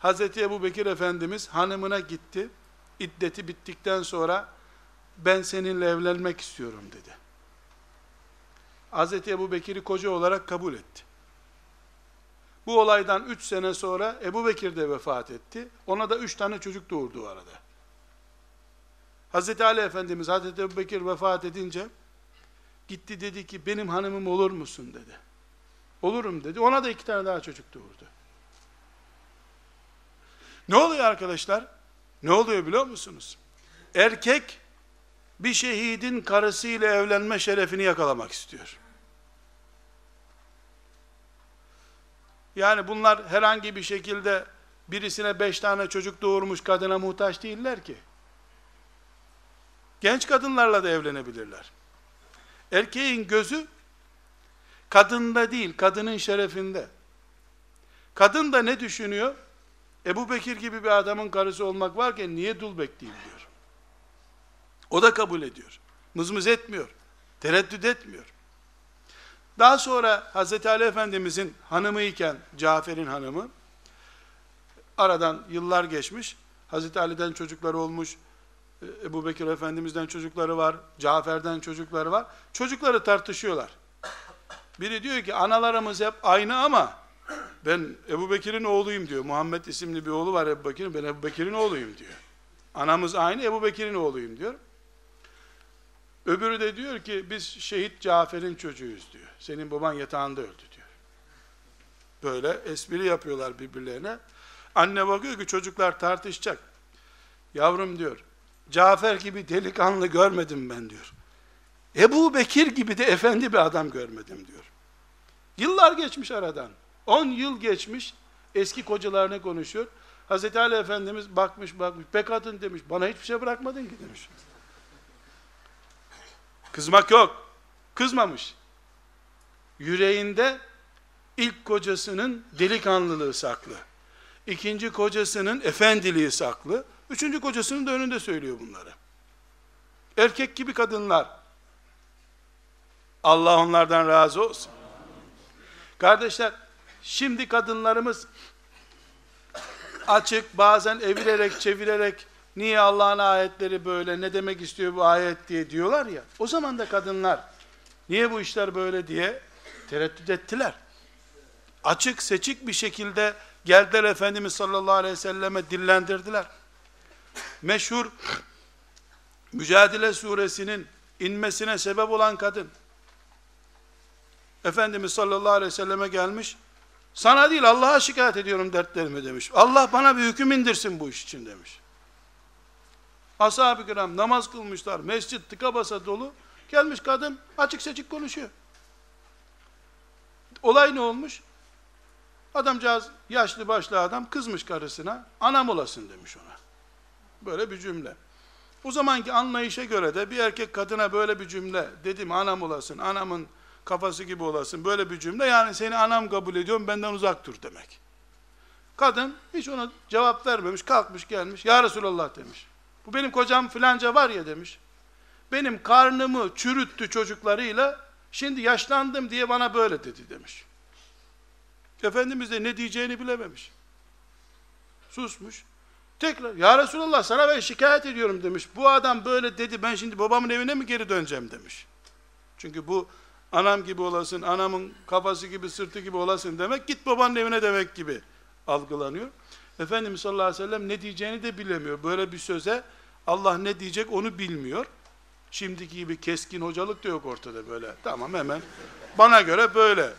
Hazreti Ebu Bekir Efendimiz hanımına gitti. İddeti bittikten sonra ben seninle evlenmek istiyorum dedi. Hazreti Ebu Bekir'i koca olarak kabul etti. Bu olaydan üç sene sonra Ebu Bekir de vefat etti. Ona da üç tane çocuk doğurdu arada. Hazreti Ali Efendimiz Hazreti Ebu Bekir vefat edince gitti dedi ki benim hanımım olur musun dedi. Olurum dedi. Ona da iki tane daha çocuk doğurdu. Ne oluyor arkadaşlar? Ne oluyor biliyor musunuz? Erkek bir şehidin karısıyla evlenme şerefini yakalamak istiyor. Yani bunlar herhangi bir şekilde birisine beş tane çocuk doğurmuş kadına muhtaç değiller ki. Genç kadınlarla da evlenebilirler. Erkeğin gözü kadında değil, kadının şerefinde. Kadın da ne düşünüyor? Ebu Bekir gibi bir adamın karısı olmak varken niye dul bekleyeyim diyor. O da kabul ediyor. Mızmız etmiyor. Tereddüt etmiyor. Daha sonra Hz. Ali Efendimizin hanımı iken Cafer'in hanımı aradan yıllar geçmiş. Hz. Ali'den çocukları olmuş. Ebu Bekir Efendimiz'den çocukları var. Cafer'den çocukları var. Çocukları tartışıyorlar. Biri diyor ki analarımız hep aynı ama ben Ebu Bekir'in oğluyum diyor. Muhammed isimli bir oğlu var Ebu Bekir'in. Ben Ebu Bekir'in oğluyum diyor. Anamız aynı Ebu Bekir'in oğluyum diyor. Öbürü de diyor ki biz şehit Cafer'in çocuğuyuz diyor. Senin baban yatağında öldü diyor. Böyle espri yapıyorlar birbirlerine. Anne bakıyor ki çocuklar tartışacak. Yavrum diyor, Cafer gibi delikanlı görmedim ben diyor. Ebu Bekir gibi de efendi bir adam görmedim diyor. Yıllar geçmiş aradan. 10 yıl geçmiş. Eski kocalarını konuşuyor. Hazreti Ali Efendimiz bakmış bakmış. Be kadın demiş. Bana hiçbir şey bırakmadın ki demiş. Kızmak yok. Kızmamış. Yüreğinde ilk kocasının delikanlılığı saklı. İkinci kocasının efendiliği saklı. Üçüncü kocasının da önünde söylüyor bunları. Erkek gibi kadınlar. Allah onlardan razı olsun. Kardeşler, şimdi kadınlarımız açık, bazen evirerek, çevirerek, niye Allah'ın ayetleri böyle, ne demek istiyor bu ayet diye diyorlar ya, o zaman da kadınlar, niye bu işler böyle diye tereddüt ettiler. Açık, seçik bir şekilde geldiler Efendimiz sallallahu aleyhi ve selleme dillendirdiler. Meşhur Mücadele suresinin inmesine sebep olan kadın, Efendimiz sallallahu aleyhi ve selleme gelmiş, sana değil Allah'a şikayet ediyorum dertlerimi demiş. Allah bana bir hüküm indirsin bu iş için demiş. Ashab-ı kiram namaz kılmışlar, mescit tıka basa dolu, gelmiş kadın açık seçik konuşuyor. Olay ne olmuş? Adamcağız yaşlı başlı adam kızmış karısına, anam olasın demiş ona. Böyle bir cümle. O zamanki anlayışa göre de bir erkek kadına böyle bir cümle dedim anam olasın, anamın kafası gibi olasın. Böyle bir cümle yani seni anam kabul ediyorum benden uzak dur demek. Kadın hiç ona cevap vermemiş, kalkmış gelmiş. Ya Resulallah demiş. Bu benim kocam filanca var ya demiş. Benim karnımı çürüttü çocuklarıyla. Şimdi yaşlandım diye bana böyle dedi demiş. Efendimiz de ne diyeceğini bilememiş. Susmuş. Tekrar ya Resulallah sana ben şikayet ediyorum demiş. Bu adam böyle dedi ben şimdi babamın evine mi geri döneceğim demiş. Çünkü bu anam gibi olasın, anamın kafası gibi, sırtı gibi olasın demek, git babanın evine demek gibi algılanıyor. Efendimiz sallallahu aleyhi ve sellem ne diyeceğini de bilemiyor. Böyle bir söze Allah ne diyecek onu bilmiyor. Şimdiki gibi keskin hocalık da yok ortada böyle. Tamam hemen. Bana göre böyle.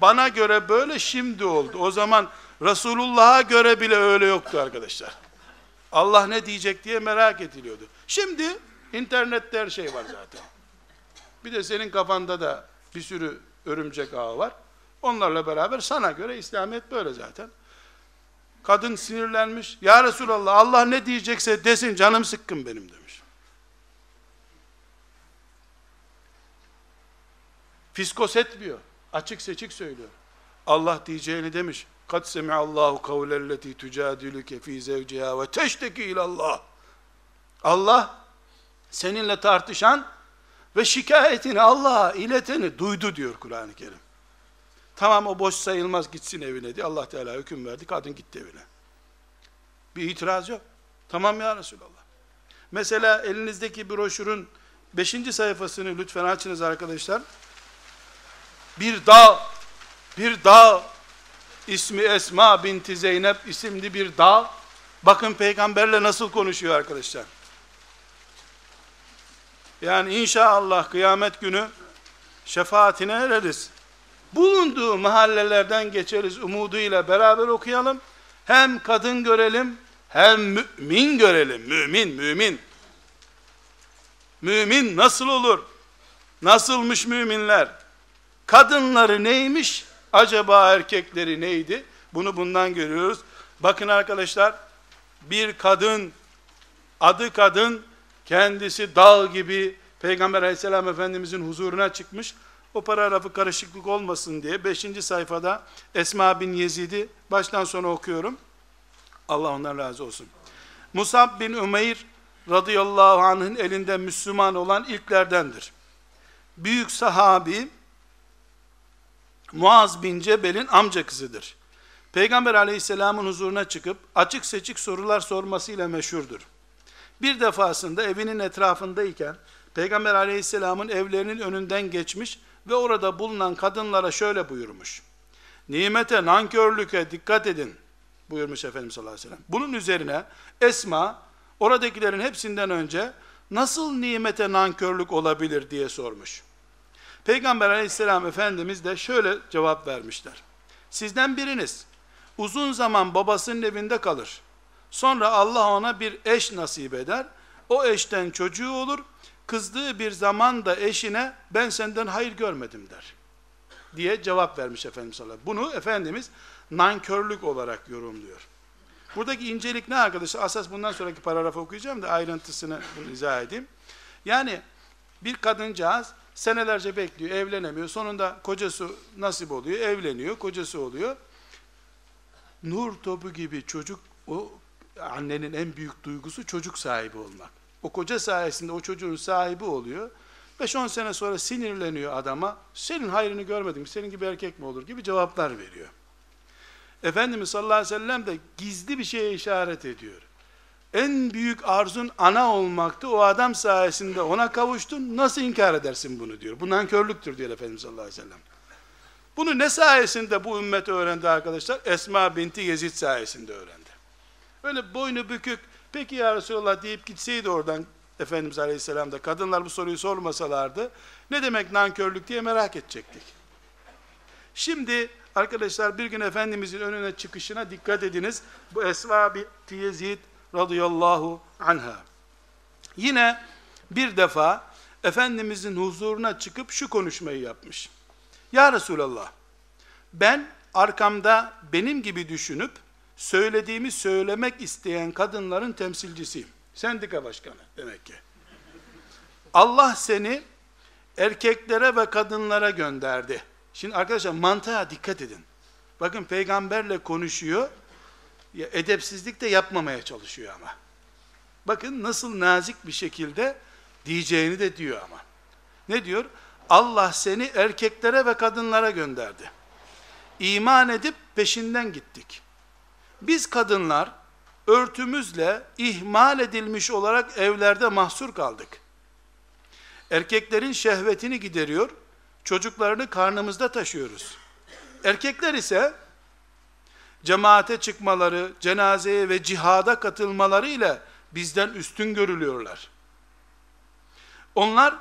Bana göre böyle şimdi oldu. O zaman Resulullah'a göre bile öyle yoktu arkadaşlar. Allah ne diyecek diye merak ediliyordu. Şimdi internette her şey var zaten. Bir de senin kafanda da bir sürü örümcek ağı var. Onlarla beraber sana göre İslamiyet böyle zaten. Kadın sinirlenmiş. Ya Resulallah Allah ne diyecekse desin canım sıkkın benim demiş. Fiskos etmiyor. Açık seçik söylüyor. Allah diyeceğini demiş. Kad semi'allahu kavlelleti tücadiluke fi zevciha ve teşteki ilallah. Allah seninle tartışan ve şikayetini Allah'a ileteni duydu diyor Kur'an-ı Kerim. Tamam o boş sayılmaz gitsin evine diye Allah Teala hüküm verdi. Kadın gitti evine. Bir itiraz yok. Tamam ya Resulallah. Mesela elinizdeki broşürün 5. sayfasını lütfen açınız arkadaşlar. Bir dağ, bir dağ ismi Esma binti Zeynep isimli bir dağ. Bakın peygamberle nasıl konuşuyor arkadaşlar. Yani inşallah kıyamet günü şefaatine ereriz. Bulunduğu mahallelerden geçeriz umuduyla beraber okuyalım. Hem kadın görelim, hem mümin görelim. Mümin, mümin. Mümin nasıl olur? Nasılmış müminler? Kadınları neymiş? Acaba erkekleri neydi? Bunu bundan görüyoruz. Bakın arkadaşlar, bir kadın, adı kadın, kendisi dağ gibi Peygamber aleyhisselam efendimizin huzuruna çıkmış. O paragrafı karışıklık olmasın diye 5. sayfada Esma bin Yezid'i baştan sona okuyorum. Allah ondan razı olsun. Musab bin Ümeyr radıyallahu anh'ın elinde Müslüman olan ilklerdendir. Büyük sahabi Muaz bin Cebel'in amca kızıdır. Peygamber aleyhisselamın huzuruna çıkıp açık seçik sorular sormasıyla meşhurdur. Bir defasında evinin etrafındayken Peygamber aleyhisselamın evlerinin önünden geçmiş ve orada bulunan kadınlara şöyle buyurmuş. Nimete, nankörlüke dikkat edin buyurmuş Efendimiz sallallahu aleyhi ve sellem. Bunun üzerine Esma oradakilerin hepsinden önce nasıl nimete nankörlük olabilir diye sormuş. Peygamber aleyhisselam Efendimiz de şöyle cevap vermişler. Sizden biriniz uzun zaman babasının evinde kalır. Sonra Allah ona bir eş nasip eder. O eşten çocuğu olur. Kızdığı bir zaman da eşine ben senden hayır görmedim der. Diye cevap vermiş Efendimiz sallallahu aleyhi ve sellem. Bunu Efendimiz nankörlük olarak yorumluyor. Buradaki incelik ne arkadaşlar? Asas bundan sonraki paragrafı okuyacağım da ayrıntısını izah edeyim. Yani bir kadıncağız senelerce bekliyor, evlenemiyor. Sonunda kocası nasip oluyor, evleniyor, kocası oluyor. Nur topu gibi çocuk, o annenin en büyük duygusu çocuk sahibi olmak. O koca sayesinde o çocuğun sahibi oluyor. 5-10 sene sonra sinirleniyor adama. Senin hayrını görmedim, senin gibi erkek mi olur gibi cevaplar veriyor. Efendimiz sallallahu aleyhi ve sellem de gizli bir şeye işaret ediyor. En büyük arzun ana olmaktı. O adam sayesinde ona kavuştun. Nasıl inkar edersin bunu diyor. Bu nankörlüktür diyor Efendimiz sallallahu aleyhi ve sellem. Bunu ne sayesinde bu ümmet öğrendi arkadaşlar? Esma binti Yezid sayesinde öğrendi. Öyle boynu bükük, peki ya Resulallah deyip gitseydi oradan Efendimiz Aleyhisselam da kadınlar bu soruyu sormasalardı ne demek nankörlük diye merak edecektik. Şimdi arkadaşlar bir gün Efendimizin önüne çıkışına dikkat ediniz. Bu Esma binti Yezid radıyallahu anha. Yine bir defa Efendimizin huzuruna çıkıp şu konuşmayı yapmış. Ya Resulallah, ben arkamda benim gibi düşünüp, söylediğimi söylemek isteyen kadınların temsilcisiyim. Sendika başkanı demek ki. Allah seni erkeklere ve kadınlara gönderdi. Şimdi arkadaşlar mantığa dikkat edin. Bakın peygamberle konuşuyor, ya edepsizlik de yapmamaya çalışıyor ama. Bakın nasıl nazik bir şekilde diyeceğini de diyor ama. Ne diyor? Allah seni erkeklere ve kadınlara gönderdi. İman edip peşinden gittik. Biz kadınlar örtümüzle ihmal edilmiş olarak evlerde mahsur kaldık. Erkeklerin şehvetini gideriyor, çocuklarını karnımızda taşıyoruz. Erkekler ise cemaate çıkmaları, cenazeye ve cihada katılmaları ile bizden üstün görülüyorlar. Onlar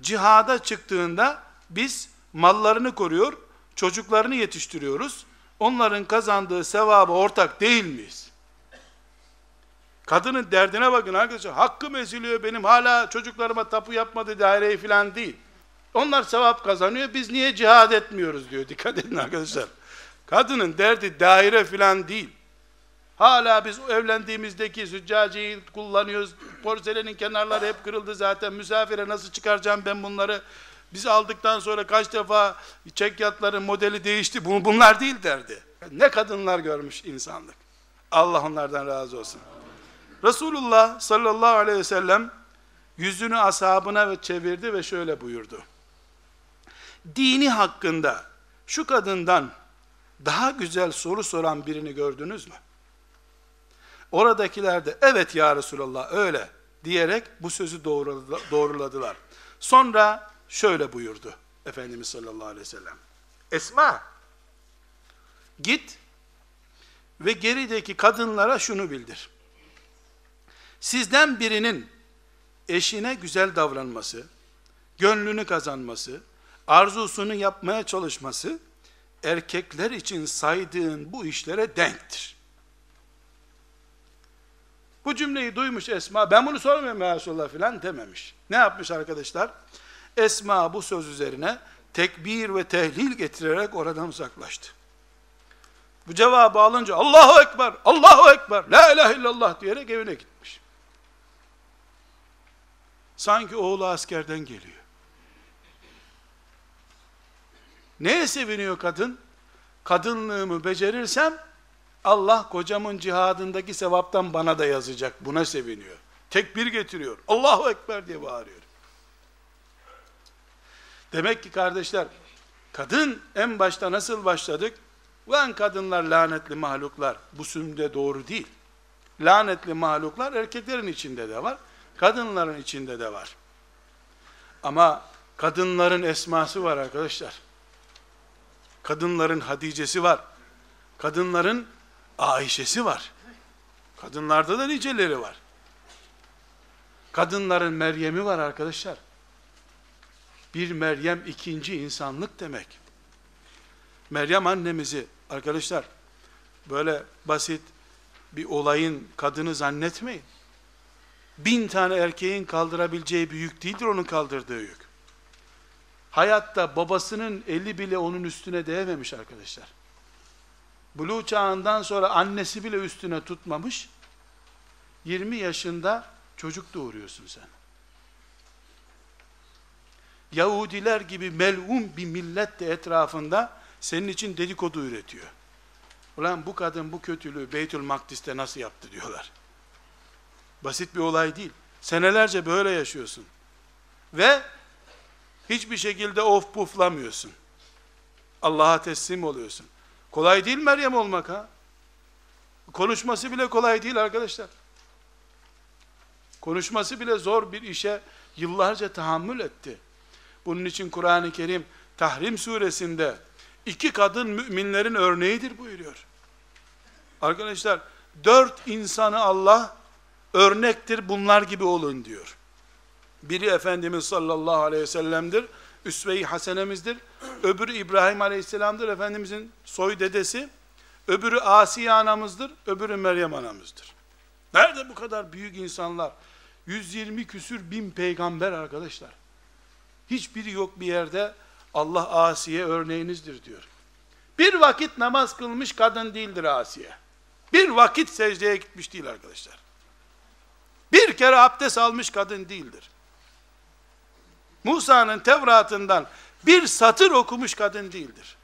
cihada çıktığında biz mallarını koruyor, çocuklarını yetiştiriyoruz. Onların kazandığı sevabı ortak değil miyiz? Kadının derdine bakın arkadaşlar. Hakkım eziliyor benim hala çocuklarıma tapu yapmadı daireyi falan değil. Onlar sevap kazanıyor. Biz niye cihad etmiyoruz diyor. Dikkat edin arkadaşlar. Kadının derdi daire filan değil. Hala biz evlendiğimizdeki züccaciyi kullanıyoruz. Porselenin kenarları hep kırıldı zaten. Misafire nasıl çıkaracağım ben bunları? Biz aldıktan sonra kaç defa çekyatların modeli değişti. Bunlar değil derdi. Ne kadınlar görmüş insanlık. Allah onlardan razı olsun. Resulullah sallallahu aleyhi ve sellem yüzünü ashabına çevirdi ve şöyle buyurdu. Dini hakkında şu kadından daha güzel soru soran birini gördünüz mü? Oradakiler de evet ya Resulallah öyle diyerek bu sözü doğruladılar. Sonra şöyle buyurdu Efendimiz sallallahu aleyhi ve sellem. Esma git ve gerideki kadınlara şunu bildir. Sizden birinin eşine güzel davranması, gönlünü kazanması, arzusunu yapmaya çalışması, erkekler için saydığın bu işlere denktir. Bu cümleyi duymuş Esma, ben bunu sormuyorum ya Resulullah filan dememiş. Ne yapmış arkadaşlar? Esma bu söz üzerine tekbir ve tehlil getirerek oradan uzaklaştı. Bu cevabı alınca Allahu Ekber, Allahu Ekber, La ilahe illallah diyerek evine gitmiş. Sanki oğlu askerden geliyor. Neye seviniyor kadın? Kadınlığımı becerirsem Allah kocamın cihadındaki sevaptan bana da yazacak. Buna seviniyor. Tekbir getiriyor. Allahu Ekber diye bağırıyor. Demek ki kardeşler, kadın en başta nasıl başladık? Ulan kadınlar lanetli mahluklar. Bu sünde doğru değil. Lanetli mahluklar erkeklerin içinde de var. Kadınların içinde de var. Ama kadınların esması var arkadaşlar. Kadınların Hadice'si var. Kadınların Ayşe'si var. Kadınlarda da niceleri var. Kadınların Meryem'i var arkadaşlar. Bir Meryem ikinci insanlık demek. Meryem annemizi arkadaşlar böyle basit bir olayın kadını zannetmeyin. Bin tane erkeğin kaldırabileceği bir yük değildir onun kaldırdığı yük. Hayatta babasının eli bile onun üstüne değmemiş arkadaşlar. Bulu çağından sonra annesi bile üstüne tutmamış. 20 yaşında çocuk doğuruyorsun sen. Yahudiler gibi melun bir millet de etrafında senin için dedikodu üretiyor. Ulan bu kadın bu kötülüğü Beytül Makdis'te nasıl yaptı diyorlar. Basit bir olay değil. Senelerce böyle yaşıyorsun. Ve hiçbir şekilde of puflamıyorsun. Allah'a teslim oluyorsun. Kolay değil Meryem olmak ha. Konuşması bile kolay değil arkadaşlar. Konuşması bile zor bir işe yıllarca tahammül etti. Bunun için Kur'an-ı Kerim Tahrim suresinde iki kadın müminlerin örneğidir buyuruyor. Arkadaşlar dört insanı Allah örnektir bunlar gibi olun diyor. Biri Efendimiz sallallahu aleyhi ve sellem'dir. Üsve-i hasenemizdir. Öbürü İbrahim aleyhisselamdır. Efendimizin soy dedesi. Öbürü Asiye anamızdır. Öbürü Meryem anamızdır. Nerede bu kadar büyük insanlar? 120 küsür bin peygamber arkadaşlar. Hiçbiri yok bir yerde Allah Asiye örneğinizdir diyor. Bir vakit namaz kılmış kadın değildir Asiye. Bir vakit secdeye gitmiş değil arkadaşlar. Bir kere abdest almış kadın değildir. Musa'nın Tevrat'ından bir satır okumuş kadın değildir.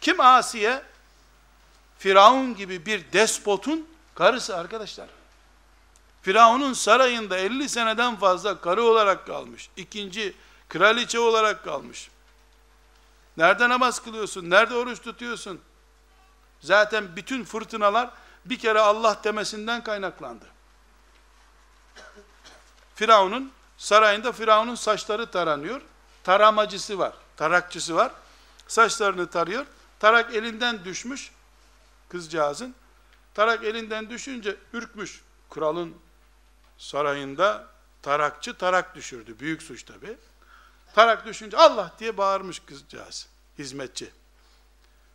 Kim Asiye? Firavun gibi bir despotun karısı arkadaşlar. Firavun'un sarayında 50 seneden fazla karı olarak kalmış. İkinci kraliçe olarak kalmış. Nerede namaz kılıyorsun? Nerede oruç tutuyorsun? Zaten bütün fırtınalar bir kere Allah demesinden kaynaklandı. Firavun'un sarayında Firavun'un saçları taranıyor. Taramacısı var, tarakçısı var. Saçlarını tarıyor. Tarak elinden düşmüş kızcağızın. Tarak elinden düşünce ürkmüş. Kralın sarayında tarakçı tarak düşürdü. Büyük suç tabi. Tarak düşünce Allah diye bağırmış kızcağız. Hizmetçi.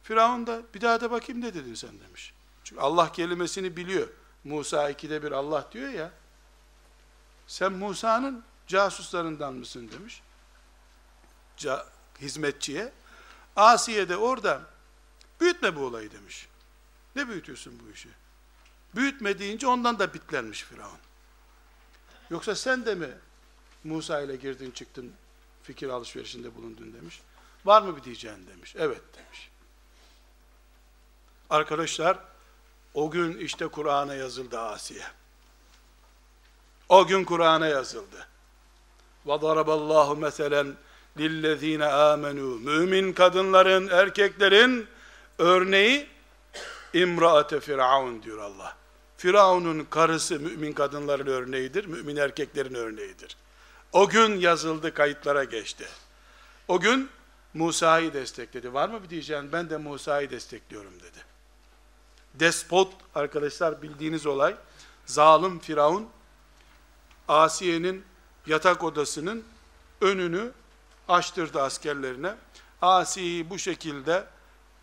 Firavun da bir daha da bakayım ne dedin sen demiş. Çünkü Allah kelimesini biliyor. Musa ikide bir Allah diyor ya. Sen Musa'nın casuslarından mısın demiş. Ca hizmetçiye. Asiye de orada büyütme bu olayı demiş. Ne büyütüyorsun bu işi? Büyütme deyince ondan da bitlenmiş Firavun. Yoksa sen de mi Musa ile girdin çıktın fikir alışverişinde bulundun demiş. Var mı bir diyeceğin demiş. Evet demiş. Arkadaşlar o gün işte Kur'an'a yazıldı Asiye. O gün Kur'an'a yazıldı. وَضَرَبَ اللّٰهُ مَثَلًا لِلَّذ۪ينَ آمَنُوا Mümin kadınların, erkeklerin örneği İmraate Firavun diyor Allah. Firavun'un karısı mümin kadınların örneğidir, mümin erkeklerin örneğidir. O gün yazıldı, kayıtlara geçti. O gün Musa'yı destekledi. Var mı bir diyeceğin? Ben de Musa'yı destekliyorum dedi. despot arkadaşlar bildiğiniz olay. Zalim Firavun Asiye'nin yatak odasının önünü açtırdı askerlerine. Asiye'yi bu şekilde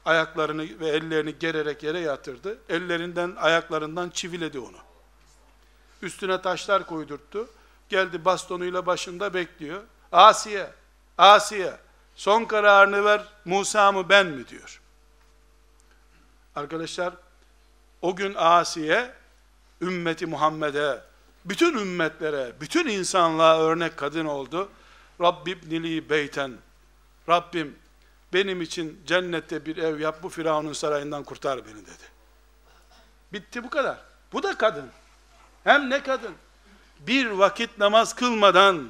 ayaklarını ve ellerini gererek yere yatırdı. Ellerinden, ayaklarından çiviledi onu. Üstüne taşlar koydurttu. Geldi bastonuyla başında bekliyor. Asiye, Asiye, son kararını ver, Musa mı ben mi diyor. Arkadaşlar, o gün Asiye, ümmeti Muhammed'e, bütün ümmetlere, bütün insanlığa örnek kadın oldu. Rabbim nili beyten, Rabbim benim için cennette bir ev yap, bu Firavun'un sarayından kurtar beni dedi. Bitti bu kadar. Bu da kadın. Hem ne kadın? Bir vakit namaz kılmadan,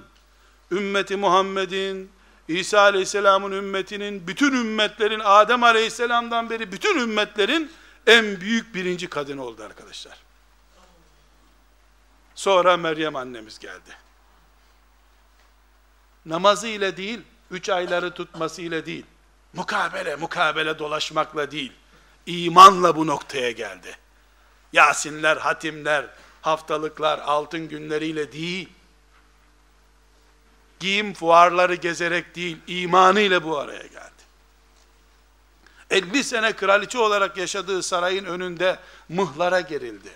ümmeti Muhammed'in, İsa Aleyhisselam'ın ümmetinin, bütün ümmetlerin, Adem Aleyhisselam'dan beri bütün ümmetlerin en büyük birinci kadın oldu arkadaşlar. Sonra Meryem annemiz geldi. Namazı ile değil, üç ayları tutması ile değil, mukabele, mukabele dolaşmakla değil, imanla bu noktaya geldi. Yasinler, hatimler, haftalıklar, altın günleriyle değil, giyim fuarları gezerek değil, imanıyla bu araya geldi. 50 sene kraliçe olarak yaşadığı sarayın önünde mıhlara gerildi.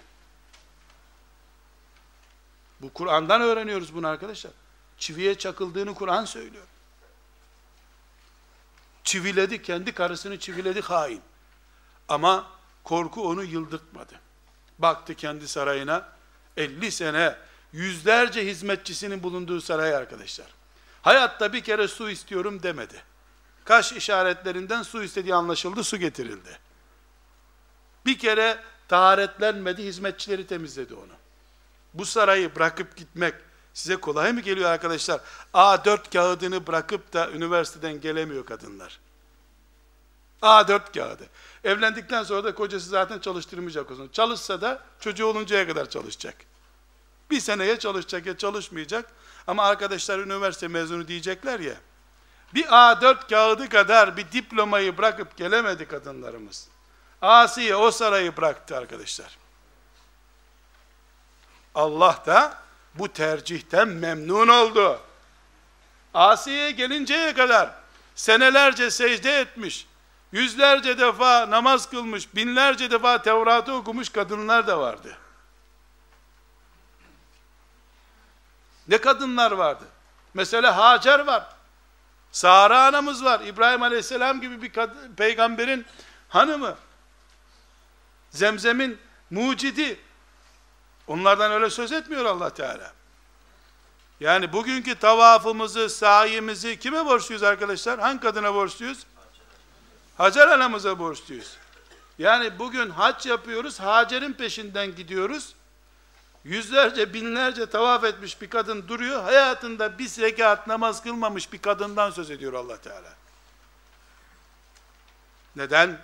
Bu Kur'an'dan öğreniyoruz bunu arkadaşlar. Çiviye çakıldığını Kur'an söylüyor. Çiviledi, kendi karısını çiviledi hain. Ama korku onu yıldırtmadı. Baktı kendi sarayına, 50 sene yüzlerce hizmetçisinin bulunduğu saray arkadaşlar. Hayatta bir kere su istiyorum demedi. Kaş işaretlerinden su istediği anlaşıldı, su getirildi. Bir kere taharetlenmedi, hizmetçileri temizledi onu. Bu sarayı bırakıp gitmek size kolay mı geliyor arkadaşlar? A4 kağıdını bırakıp da üniversiteden gelemiyor kadınlar. A4 kağıdı. Evlendikten sonra da kocası zaten çalıştırmayacak o zaman. Çalışsa da çocuğu oluncaya kadar çalışacak. Bir seneye çalışacak ya çalışmayacak. Ama arkadaşlar üniversite mezunu diyecekler ya. Bir A4 kağıdı kadar bir diplomayı bırakıp gelemedi kadınlarımız. Asiye o sarayı bıraktı arkadaşlar. Allah da bu tercihten memnun oldu. Asiye'ye gelinceye kadar senelerce secde etmiş, yüzlerce defa namaz kılmış, binlerce defa Tevrat'ı okumuş kadınlar da vardı. Ne kadınlar vardı? Mesela Hacer var. Sara anamız var. İbrahim Aleyhisselam gibi bir kadın, peygamberin hanımı. Zemzem'in mucidi. Onlardan öyle söz etmiyor Allah Teala. Yani bugünkü tavafımızı, sayimizi kime borçluyuz arkadaşlar? Hangi kadına borçluyuz? Hacer anamıza borçluyuz. Yani bugün hac yapıyoruz, Hacer'in peşinden gidiyoruz. Yüzlerce, binlerce tavaf etmiş bir kadın duruyor, hayatında bir rekat namaz kılmamış bir kadından söz ediyor Allah Teala. Neden?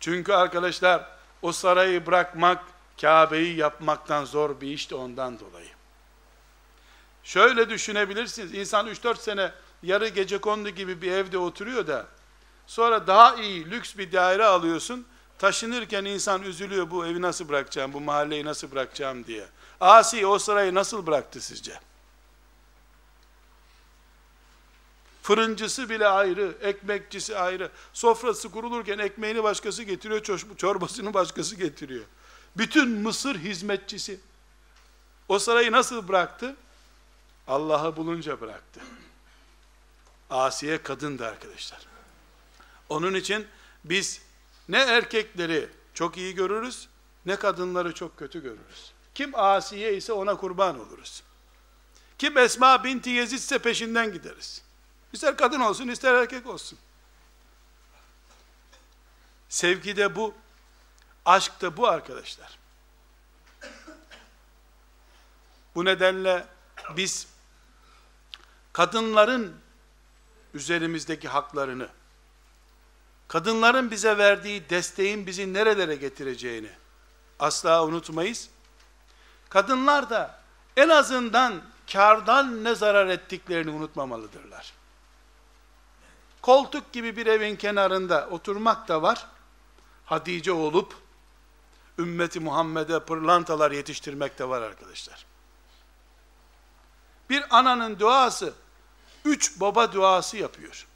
Çünkü arkadaşlar, o sarayı bırakmak, Kabe'yi yapmaktan zor bir iş de ondan dolayı. Şöyle düşünebilirsiniz, insan 3-4 sene yarı gece kondu gibi bir evde oturuyor da, sonra daha iyi, lüks bir daire alıyorsun, taşınırken insan üzülüyor, bu evi nasıl bırakacağım, bu mahalleyi nasıl bırakacağım diye. Asi o sarayı nasıl bıraktı sizce? Fırıncısı bile ayrı, ekmekçisi ayrı. Sofrası kurulurken ekmeğini başkası getiriyor, çorbasını başkası getiriyor. Bütün Mısır hizmetçisi. O sarayı nasıl bıraktı? Allah'ı bulunca bıraktı. Asiye kadındı arkadaşlar. Onun için biz ne erkekleri çok iyi görürüz, ne kadınları çok kötü görürüz. Kim Asiye ise ona kurban oluruz. Kim Esma binti Yezid ise peşinden gideriz. İster kadın olsun, ister erkek olsun. Sevgi de bu, aşk da bu arkadaşlar. Bu nedenle biz kadınların üzerimizdeki haklarını, kadınların bize verdiği desteğin bizi nerelere getireceğini asla unutmayız. Kadınlar da en azından kardan ne zarar ettiklerini unutmamalıdırlar. Koltuk gibi bir evin kenarında oturmak da var, Hatice olup, ümmeti Muhammed'e pırlantalar yetiştirmek de var arkadaşlar. Bir ananın duası, üç baba duası yapıyor.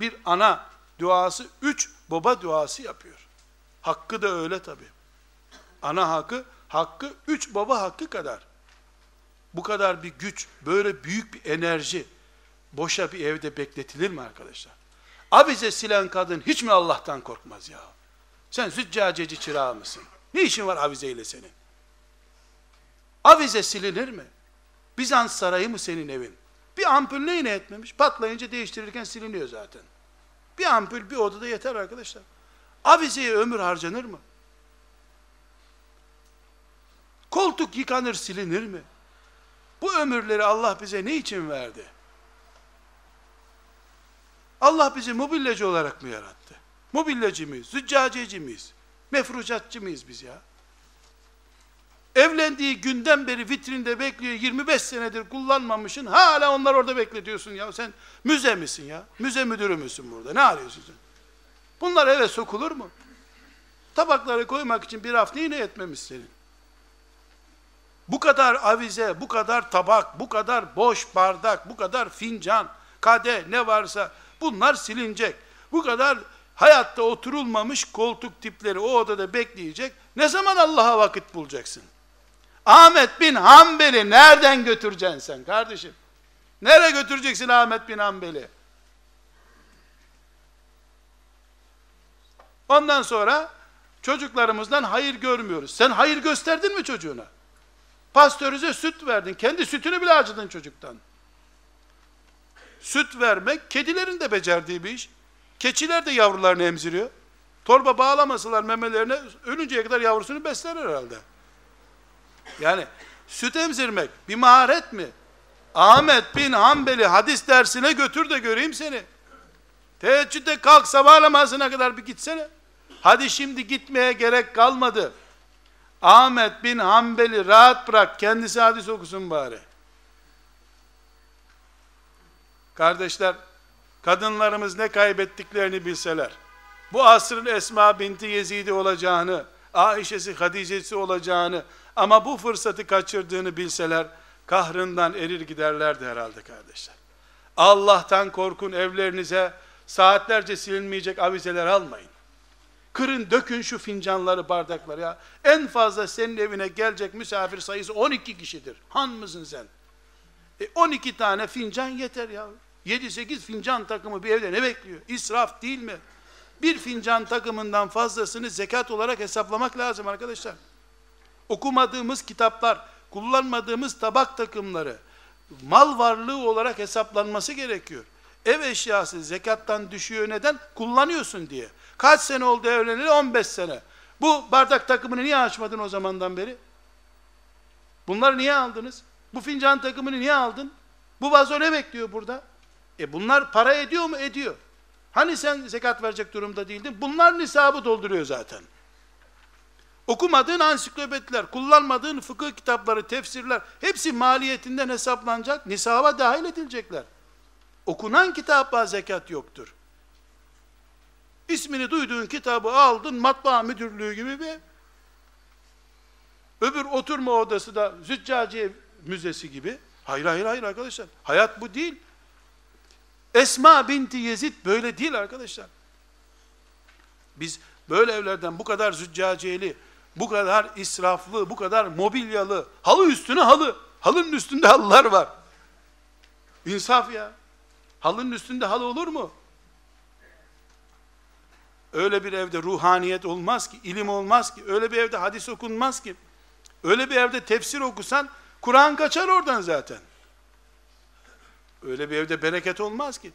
Bir ana duası, üç baba duası yapıyor. Hakkı da öyle tabi. Ana hakkı, hakkı üç baba hakkı kadar. Bu kadar bir güç, böyle büyük bir enerji, boşa bir evde bekletilir mi arkadaşlar? Abize silen kadın hiç mi Allah'tan korkmaz ya? Sen züccaceci çırağı mısın? Ne işin var avizeyle senin? Avize silinir mi? Bizans sarayı mı senin evin? Bir ampul neyine etmemiş? Patlayınca değiştirirken siliniyor zaten. Bir ampul bir odada yeter arkadaşlar. Avizeye ömür harcanır mı? Koltuk yıkanır silinir mi? Bu ömürleri Allah bize ne için verdi? Allah bizi mobilyacı olarak mı yarattı? Mobilyacı mıyız? Züccaceci miyiz? Mefrucatçı mıyız biz ya? Evlendiği günden beri vitrinde bekliyor. 25 senedir kullanmamışın. Hala onlar orada bekletiyorsun ya. Sen müze misin ya? Müze müdürü müsün burada? Ne arıyorsun sen? Bunlar eve sokulur mu? Tabakları koymak için bir hafta yine etmemiş senin. Bu kadar avize, bu kadar tabak, bu kadar boş bardak, bu kadar fincan, kade ne varsa bunlar silinecek. Bu kadar hayatta oturulmamış koltuk tipleri o odada bekleyecek. Ne zaman Allah'a vakit bulacaksın? Ahmet bin Hanbel'i nereden götüreceksin sen kardeşim? Nereye götüreceksin Ahmet bin Hanbel'i? Ondan sonra çocuklarımızdan hayır görmüyoruz. Sen hayır gösterdin mi çocuğuna? Pastörize süt verdin. Kendi sütünü bile acıdın çocuktan. Süt vermek kedilerin de becerdiği bir iş. Keçiler de yavrularını emziriyor. Torba bağlamasalar memelerine ölünceye kadar yavrusunu besler herhalde. Yani süt emzirmek bir maharet mi? Ahmet bin Hanbel'i hadis dersine götür de göreyim seni. Teheccüde kalk sabah namazına kadar bir gitsene. Hadi şimdi gitmeye gerek kalmadı. Ahmet bin Hanbel'i rahat bırak, kendisi hadis okusun bari. Kardeşler, kadınlarımız ne kaybettiklerini bilseler, bu asrın Esma binti Yezid'i olacağını, Ayşe'si, Hadice'si olacağını ama bu fırsatı kaçırdığını bilseler, kahrından erir giderlerdi herhalde kardeşler. Allah'tan korkun evlerinize saatlerce silinmeyecek avizeler almayın. Kırın dökün şu fincanları bardakları ya. En fazla senin evine gelecek misafir sayısı 12 kişidir. Han mısın sen? E 12 tane fincan yeter ya. 7-8 fincan takımı bir evde ne bekliyor? İsraf değil mi? Bir fincan takımından fazlasını zekat olarak hesaplamak lazım arkadaşlar. Okumadığımız kitaplar, kullanmadığımız tabak takımları, mal varlığı olarak hesaplanması gerekiyor. Ev eşyası zekattan düşüyor neden? Kullanıyorsun diye. Kaç sene oldu evleneli? 15 sene. Bu bardak takımını niye açmadın o zamandan beri? Bunları niye aldınız? Bu fincan takımını niye aldın? Bu vazo ne bekliyor burada? E bunlar para ediyor mu? Ediyor. Hani sen zekat verecek durumda değildin? Bunlar nisabı dolduruyor zaten. Okumadığın ansiklopediler, kullanmadığın fıkıh kitapları, tefsirler, hepsi maliyetinden hesaplanacak, nisaba dahil edilecekler. Okunan kitaba zekat yoktur. İsmini duyduğun kitabı aldın, matbaa müdürlüğü gibi bir öbür oturma odası da züccaciye müzesi gibi. Hayır hayır hayır arkadaşlar. Hayat bu değil. Esma binti Yezid böyle değil arkadaşlar. Biz böyle evlerden bu kadar züccaciyeli, bu kadar israflı, bu kadar mobilyalı, halı üstüne halı, halının üstünde halılar var. İnsaf ya. Halının üstünde halı olur mu? Öyle bir evde ruhaniyet olmaz ki, ilim olmaz ki, öyle bir evde hadis okunmaz ki. Öyle bir evde tefsir okusan, Kur'an kaçar oradan zaten. Öyle bir evde bereket olmaz ki.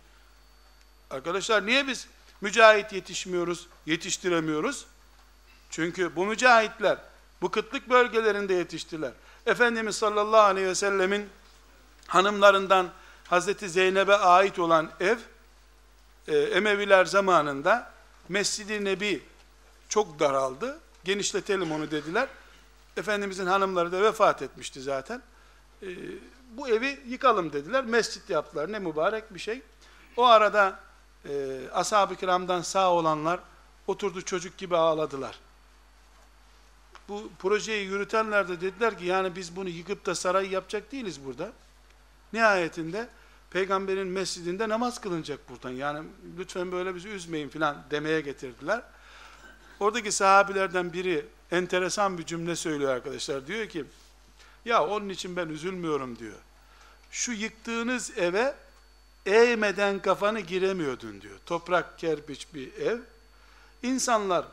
Arkadaşlar niye biz mücahit yetişmiyoruz, yetiştiremiyoruz? Çünkü bu mücahitler, bu kıtlık bölgelerinde yetiştiler. Efendimiz sallallahu aleyhi ve sellemin hanımlarından Hazreti Zeynep'e ait olan ev, e, Emeviler zamanında Mescid-i Nebi çok daraldı. Genişletelim onu dediler. Efendimizin hanımları da vefat etmişti zaten. E, bu evi yıkalım dediler. Mescit yaptılar. Ne mübarek bir şey. O arada e, ashab-ı kiramdan sağ olanlar oturdu çocuk gibi ağladılar. Bu projeyi yürütenler de dediler ki yani biz bunu yıkıp da saray yapacak değiliz burada. Nihayetinde peygamberin mescidinde namaz kılınacak buradan. Yani lütfen böyle bizi üzmeyin filan demeye getirdiler. Oradaki sahabilerden biri enteresan bir cümle söylüyor arkadaşlar. Diyor ki ya onun için ben üzülmüyorum diyor. Şu yıktığınız eve eğmeden kafanı giremiyordun diyor. Toprak kerpiç bir ev. İnsanlar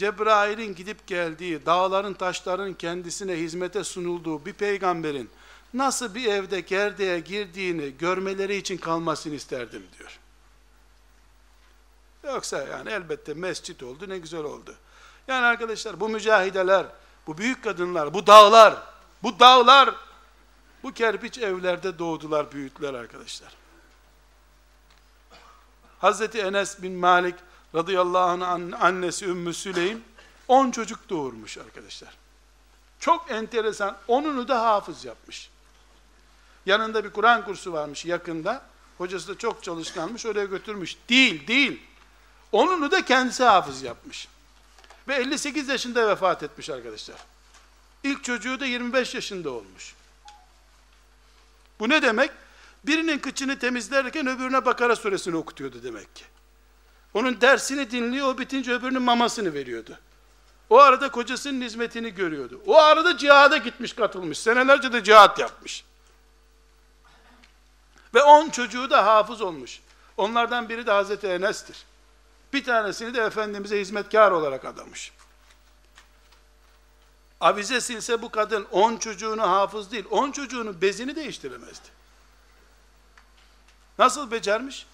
Cebrail'in gidip geldiği, dağların taşların kendisine hizmete sunulduğu bir peygamberin nasıl bir evde gerdeğe girdiğini görmeleri için kalmasını isterdim diyor. Yoksa yani elbette mescit oldu ne güzel oldu. Yani arkadaşlar bu mücahideler, bu büyük kadınlar, bu dağlar, bu dağlar, bu kerpiç evlerde doğdular, büyüdüler arkadaşlar. Hazreti Enes bin Malik radıyallahu anh annesi Ümmü Süleym 10 çocuk doğurmuş arkadaşlar. Çok enteresan. Onunu da hafız yapmış. Yanında bir Kur'an kursu varmış yakında. Hocası da çok çalışkanmış. Oraya götürmüş. Değil, değil. Onunu da kendisi hafız yapmış. Ve 58 yaşında vefat etmiş arkadaşlar. İlk çocuğu da 25 yaşında olmuş. Bu ne demek? Birinin kıçını temizlerken öbürüne Bakara suresini okutuyordu demek ki. Onun dersini dinliyor, o bitince öbürünün mamasını veriyordu. O arada kocasının hizmetini görüyordu. O arada cihada gitmiş, katılmış. Senelerce de cihat yapmış. Ve on çocuğu da hafız olmuş. Onlardan biri de Hazreti Enes'tir. Bir tanesini de Efendimiz'e hizmetkar olarak adamış. Avize silse bu kadın on çocuğunu hafız değil, on çocuğunun bezini değiştiremezdi. Nasıl becermiş?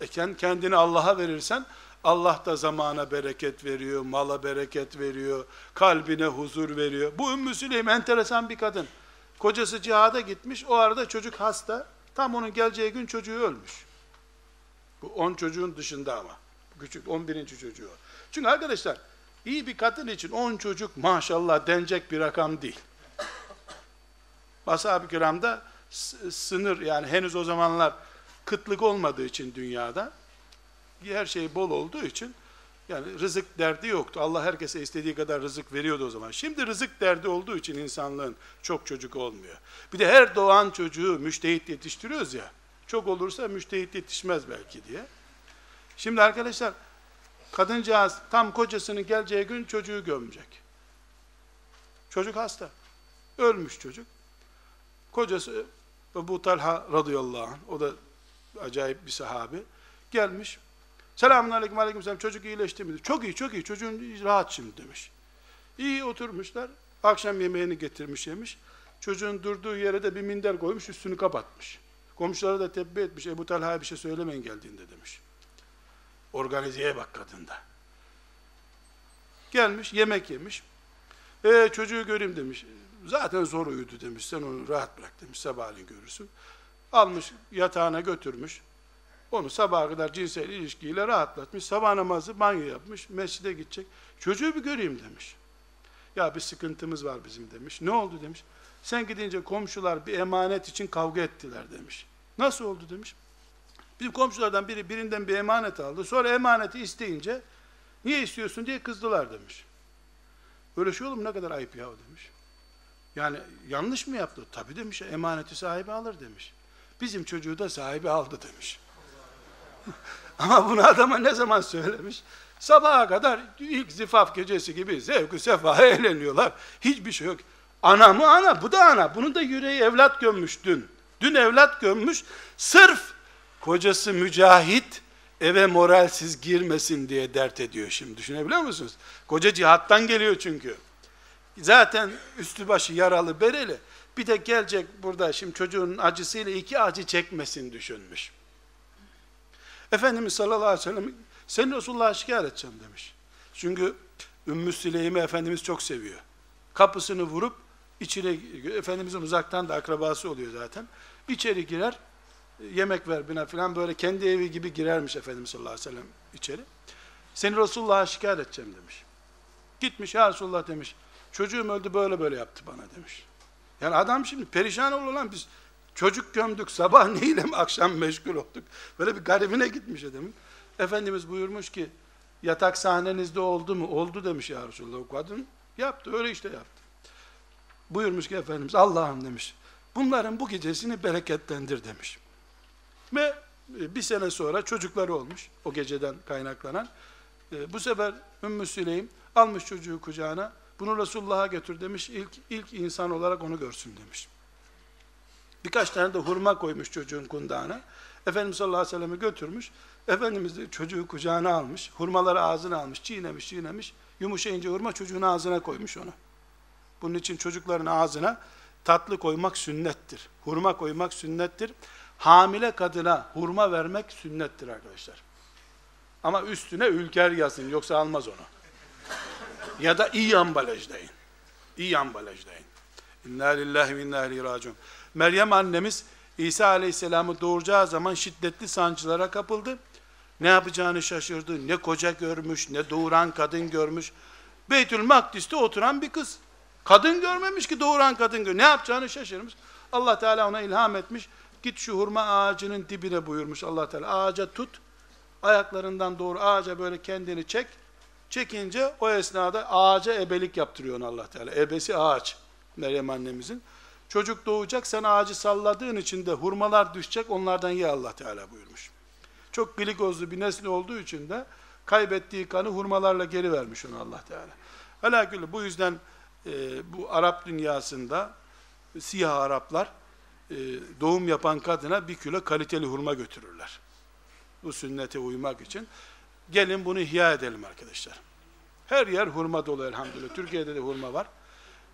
E kendini Allah'a verirsen, Allah da zamana bereket veriyor, mala bereket veriyor, kalbine huzur veriyor. Bu Ümmü Süleym enteresan bir kadın. Kocası cihada gitmiş, o arada çocuk hasta. Tam onun geleceği gün çocuğu ölmüş. Bu on çocuğun dışında ama. Küçük, on birinci çocuğu. Çünkü arkadaşlar, iyi bir kadın için on çocuk maşallah denecek bir rakam değil. Ashab-ı kiramda sınır yani henüz o zamanlar kıtlık olmadığı için dünyada her şey bol olduğu için yani rızık derdi yoktu. Allah herkese istediği kadar rızık veriyordu o zaman. Şimdi rızık derdi olduğu için insanlığın çok çocuk olmuyor. Bir de her doğan çocuğu müştehit yetiştiriyoruz ya. Çok olursa müştehit yetişmez belki diye. Şimdi arkadaşlar kadıncağız tam kocasının geleceği gün çocuğu gömecek. Çocuk hasta. Ölmüş çocuk. Kocası bu Talha radıyallahu anh, o da acayip bir sahabi, gelmiş, selamun aleyküm aleyküm selam, çocuk iyileşti mi? Çok iyi, çok iyi, çocuğun rahat şimdi demiş. İyi oturmuşlar, akşam yemeğini getirmiş yemiş, çocuğun durduğu yere de bir minder koymuş, üstünü kapatmış. Komşulara da tebbi etmiş, Ebu Talha'ya bir şey söylemeyin geldiğinde demiş. Organizeye bak kadında. Gelmiş, yemek yemiş. E, çocuğu göreyim demiş. Zaten zor uyudu demiş. Sen onu rahat bırak demiş. Sabahleyin görürsün. Almış yatağına götürmüş. Onu sabaha kadar cinsel ilişkiyle rahatlatmış. Sabah namazı banyo yapmış. Mescide gidecek. Çocuğu bir göreyim demiş. Ya bir sıkıntımız var bizim demiş. Ne oldu demiş. Sen gidince komşular bir emanet için kavga ettiler demiş. Nasıl oldu demiş. Bizim komşulardan biri birinden bir emanet aldı. Sonra emaneti isteyince niye istiyorsun diye kızdılar demiş. Böyle şey olur mu ne kadar ayıp ya demiş. Yani yanlış mı yaptı? Tabi demiş, emaneti sahibi alır demiş. Bizim çocuğu da sahibi aldı demiş. Ama bunu adama ne zaman söylemiş? Sabaha kadar ilk zifaf gecesi gibi zevkü sefa eğleniyorlar. Hiçbir şey yok. Ana mı ana? Bu da ana. Bunun da yüreği evlat gömmüş dün. Dün evlat gömmüş. Sırf kocası mücahit eve moralsiz girmesin diye dert ediyor şimdi. Düşünebiliyor musunuz? Koca cihattan geliyor çünkü. Zaten üstü başı yaralı bereli. Bir de gelecek burada şimdi çocuğun acısıyla iki acı çekmesin düşünmüş. Efendimiz sallallahu aleyhi ve sellem seni Resulullah'a şikayet edeceğim demiş. Çünkü Ümmü Süleym'i Efendimiz çok seviyor. Kapısını vurup içine Efendimizin uzaktan da akrabası oluyor zaten. İçeri girer, yemek ver bina falan böyle kendi evi gibi girermiş Efendimiz sallallahu aleyhi ve sellem içeri. Seni Resulullah'a şikayet edeceğim demiş. Gitmiş ya Resulullah demiş. Çocuğum öldü böyle böyle yaptı bana demiş. Yani adam şimdi perişan olur lan biz çocuk gömdük sabah neyle akşam meşgul olduk. Böyle bir garibine gitmiş adamın. Efendimiz buyurmuş ki yatak sahnenizde oldu mu? Oldu demiş ya Resulallah. O kadın yaptı öyle işte yaptı. Buyurmuş ki Efendimiz Allah'ım demiş. Bunların bu gecesini bereketlendir demiş. Ve e, bir sene sonra çocukları olmuş o geceden kaynaklanan. E, bu sefer Ümmü Süleym almış çocuğu kucağına. Bunu Resulullah'a götür demiş. İlk, ilk insan olarak onu görsün demiş. Birkaç tane de hurma koymuş çocuğun kundağına. Efendimiz sallallahu aleyhi ve sellem'i götürmüş. Efendimiz de çocuğu kucağına almış. Hurmaları ağzına almış. Çiğnemiş, çiğnemiş. Yumuşayınca hurma çocuğun ağzına koymuş onu. Bunun için çocukların ağzına tatlı koymak sünnettir. Hurma koymak sünnettir. Hamile kadına hurma vermek sünnettir arkadaşlar. Ama üstüne ülker yazın yoksa almaz onu. Ya da iyi ambalajdayın. İyi ambalajdayın. İnna lillahi ve inna ileyhi. Meryem annemiz İsa aleyhisselamı doğuracağı zaman şiddetli sancılara kapıldı. Ne yapacağını şaşırdı. Ne koca görmüş, ne doğuran kadın görmüş. Beytül Makdis'te oturan bir kız. Kadın görmemiş ki doğuran kadın gör. Ne yapacağını şaşırmış. Allah Teala ona ilham etmiş. Git şu hurma ağacının dibine buyurmuş Allah Teala. Ağaca tut. Ayaklarından doğru ağaca böyle kendini çek. Çekince o esnada ağaca ebelik yaptırıyor Allah Teala. Ebesi ağaç. Meryem annemizin. Çocuk doğacak, sen ağacı salladığın için de hurmalar düşecek, onlardan ye Allah Teala buyurmuş. Çok glikozlu bir nesli olduğu için de kaybettiği kanı hurmalarla geri vermiş ona Allah Teala. Alakülü bu yüzden e, bu Arap dünyasında siyah Araplar e, doğum yapan kadına bir kilo kaliteli hurma götürürler. Bu sünnete uymak için. Gelin bunu ihya edelim arkadaşlar. Her yer hurma dolu elhamdülillah. Türkiye'de de hurma var.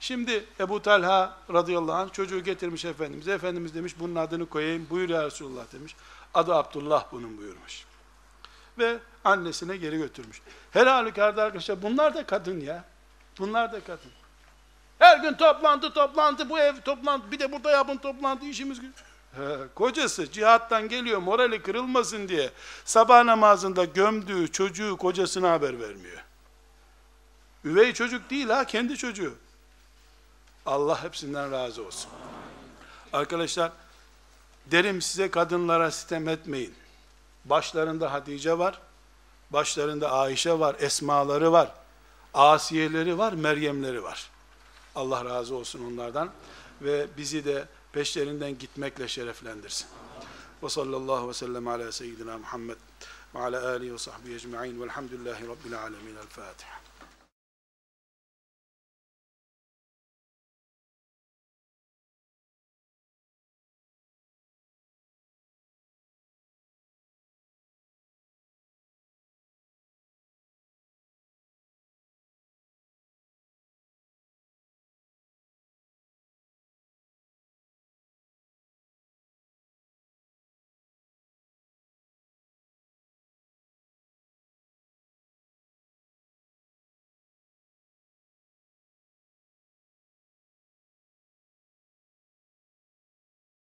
Şimdi Ebu Talha radıyallahu anh çocuğu getirmiş Efendimiz. Efendimiz demiş bunun adını koyayım. Buyur ya Resulullah demiş. Adı Abdullah bunun buyurmuş. Ve annesine geri götürmüş. Her halükarda arkadaşlar bunlar da kadın ya. Bunlar da kadın. Her gün toplantı toplantı bu ev toplantı bir de burada yapın toplantı işimiz He, kocası cihattan geliyor morali kırılmasın diye sabah namazında gömdüğü çocuğu kocasına haber vermiyor. Üvey çocuk değil ha kendi çocuğu. Allah hepsinden razı olsun. Arkadaşlar derim size kadınlara sitem etmeyin. Başlarında Hatice var. Başlarında Ayşe var, Esmaları var. Asiyeleri var, Meryemleri var. Allah razı olsun onlardan ve bizi de peşlerinden gitmekle şereflendirsin. Ve sallallahu ve sellem ala seyyidina Muhammed ve ala alihi ve sahbihi ecma'in velhamdülillahi rabbil alemin. El Fatiha.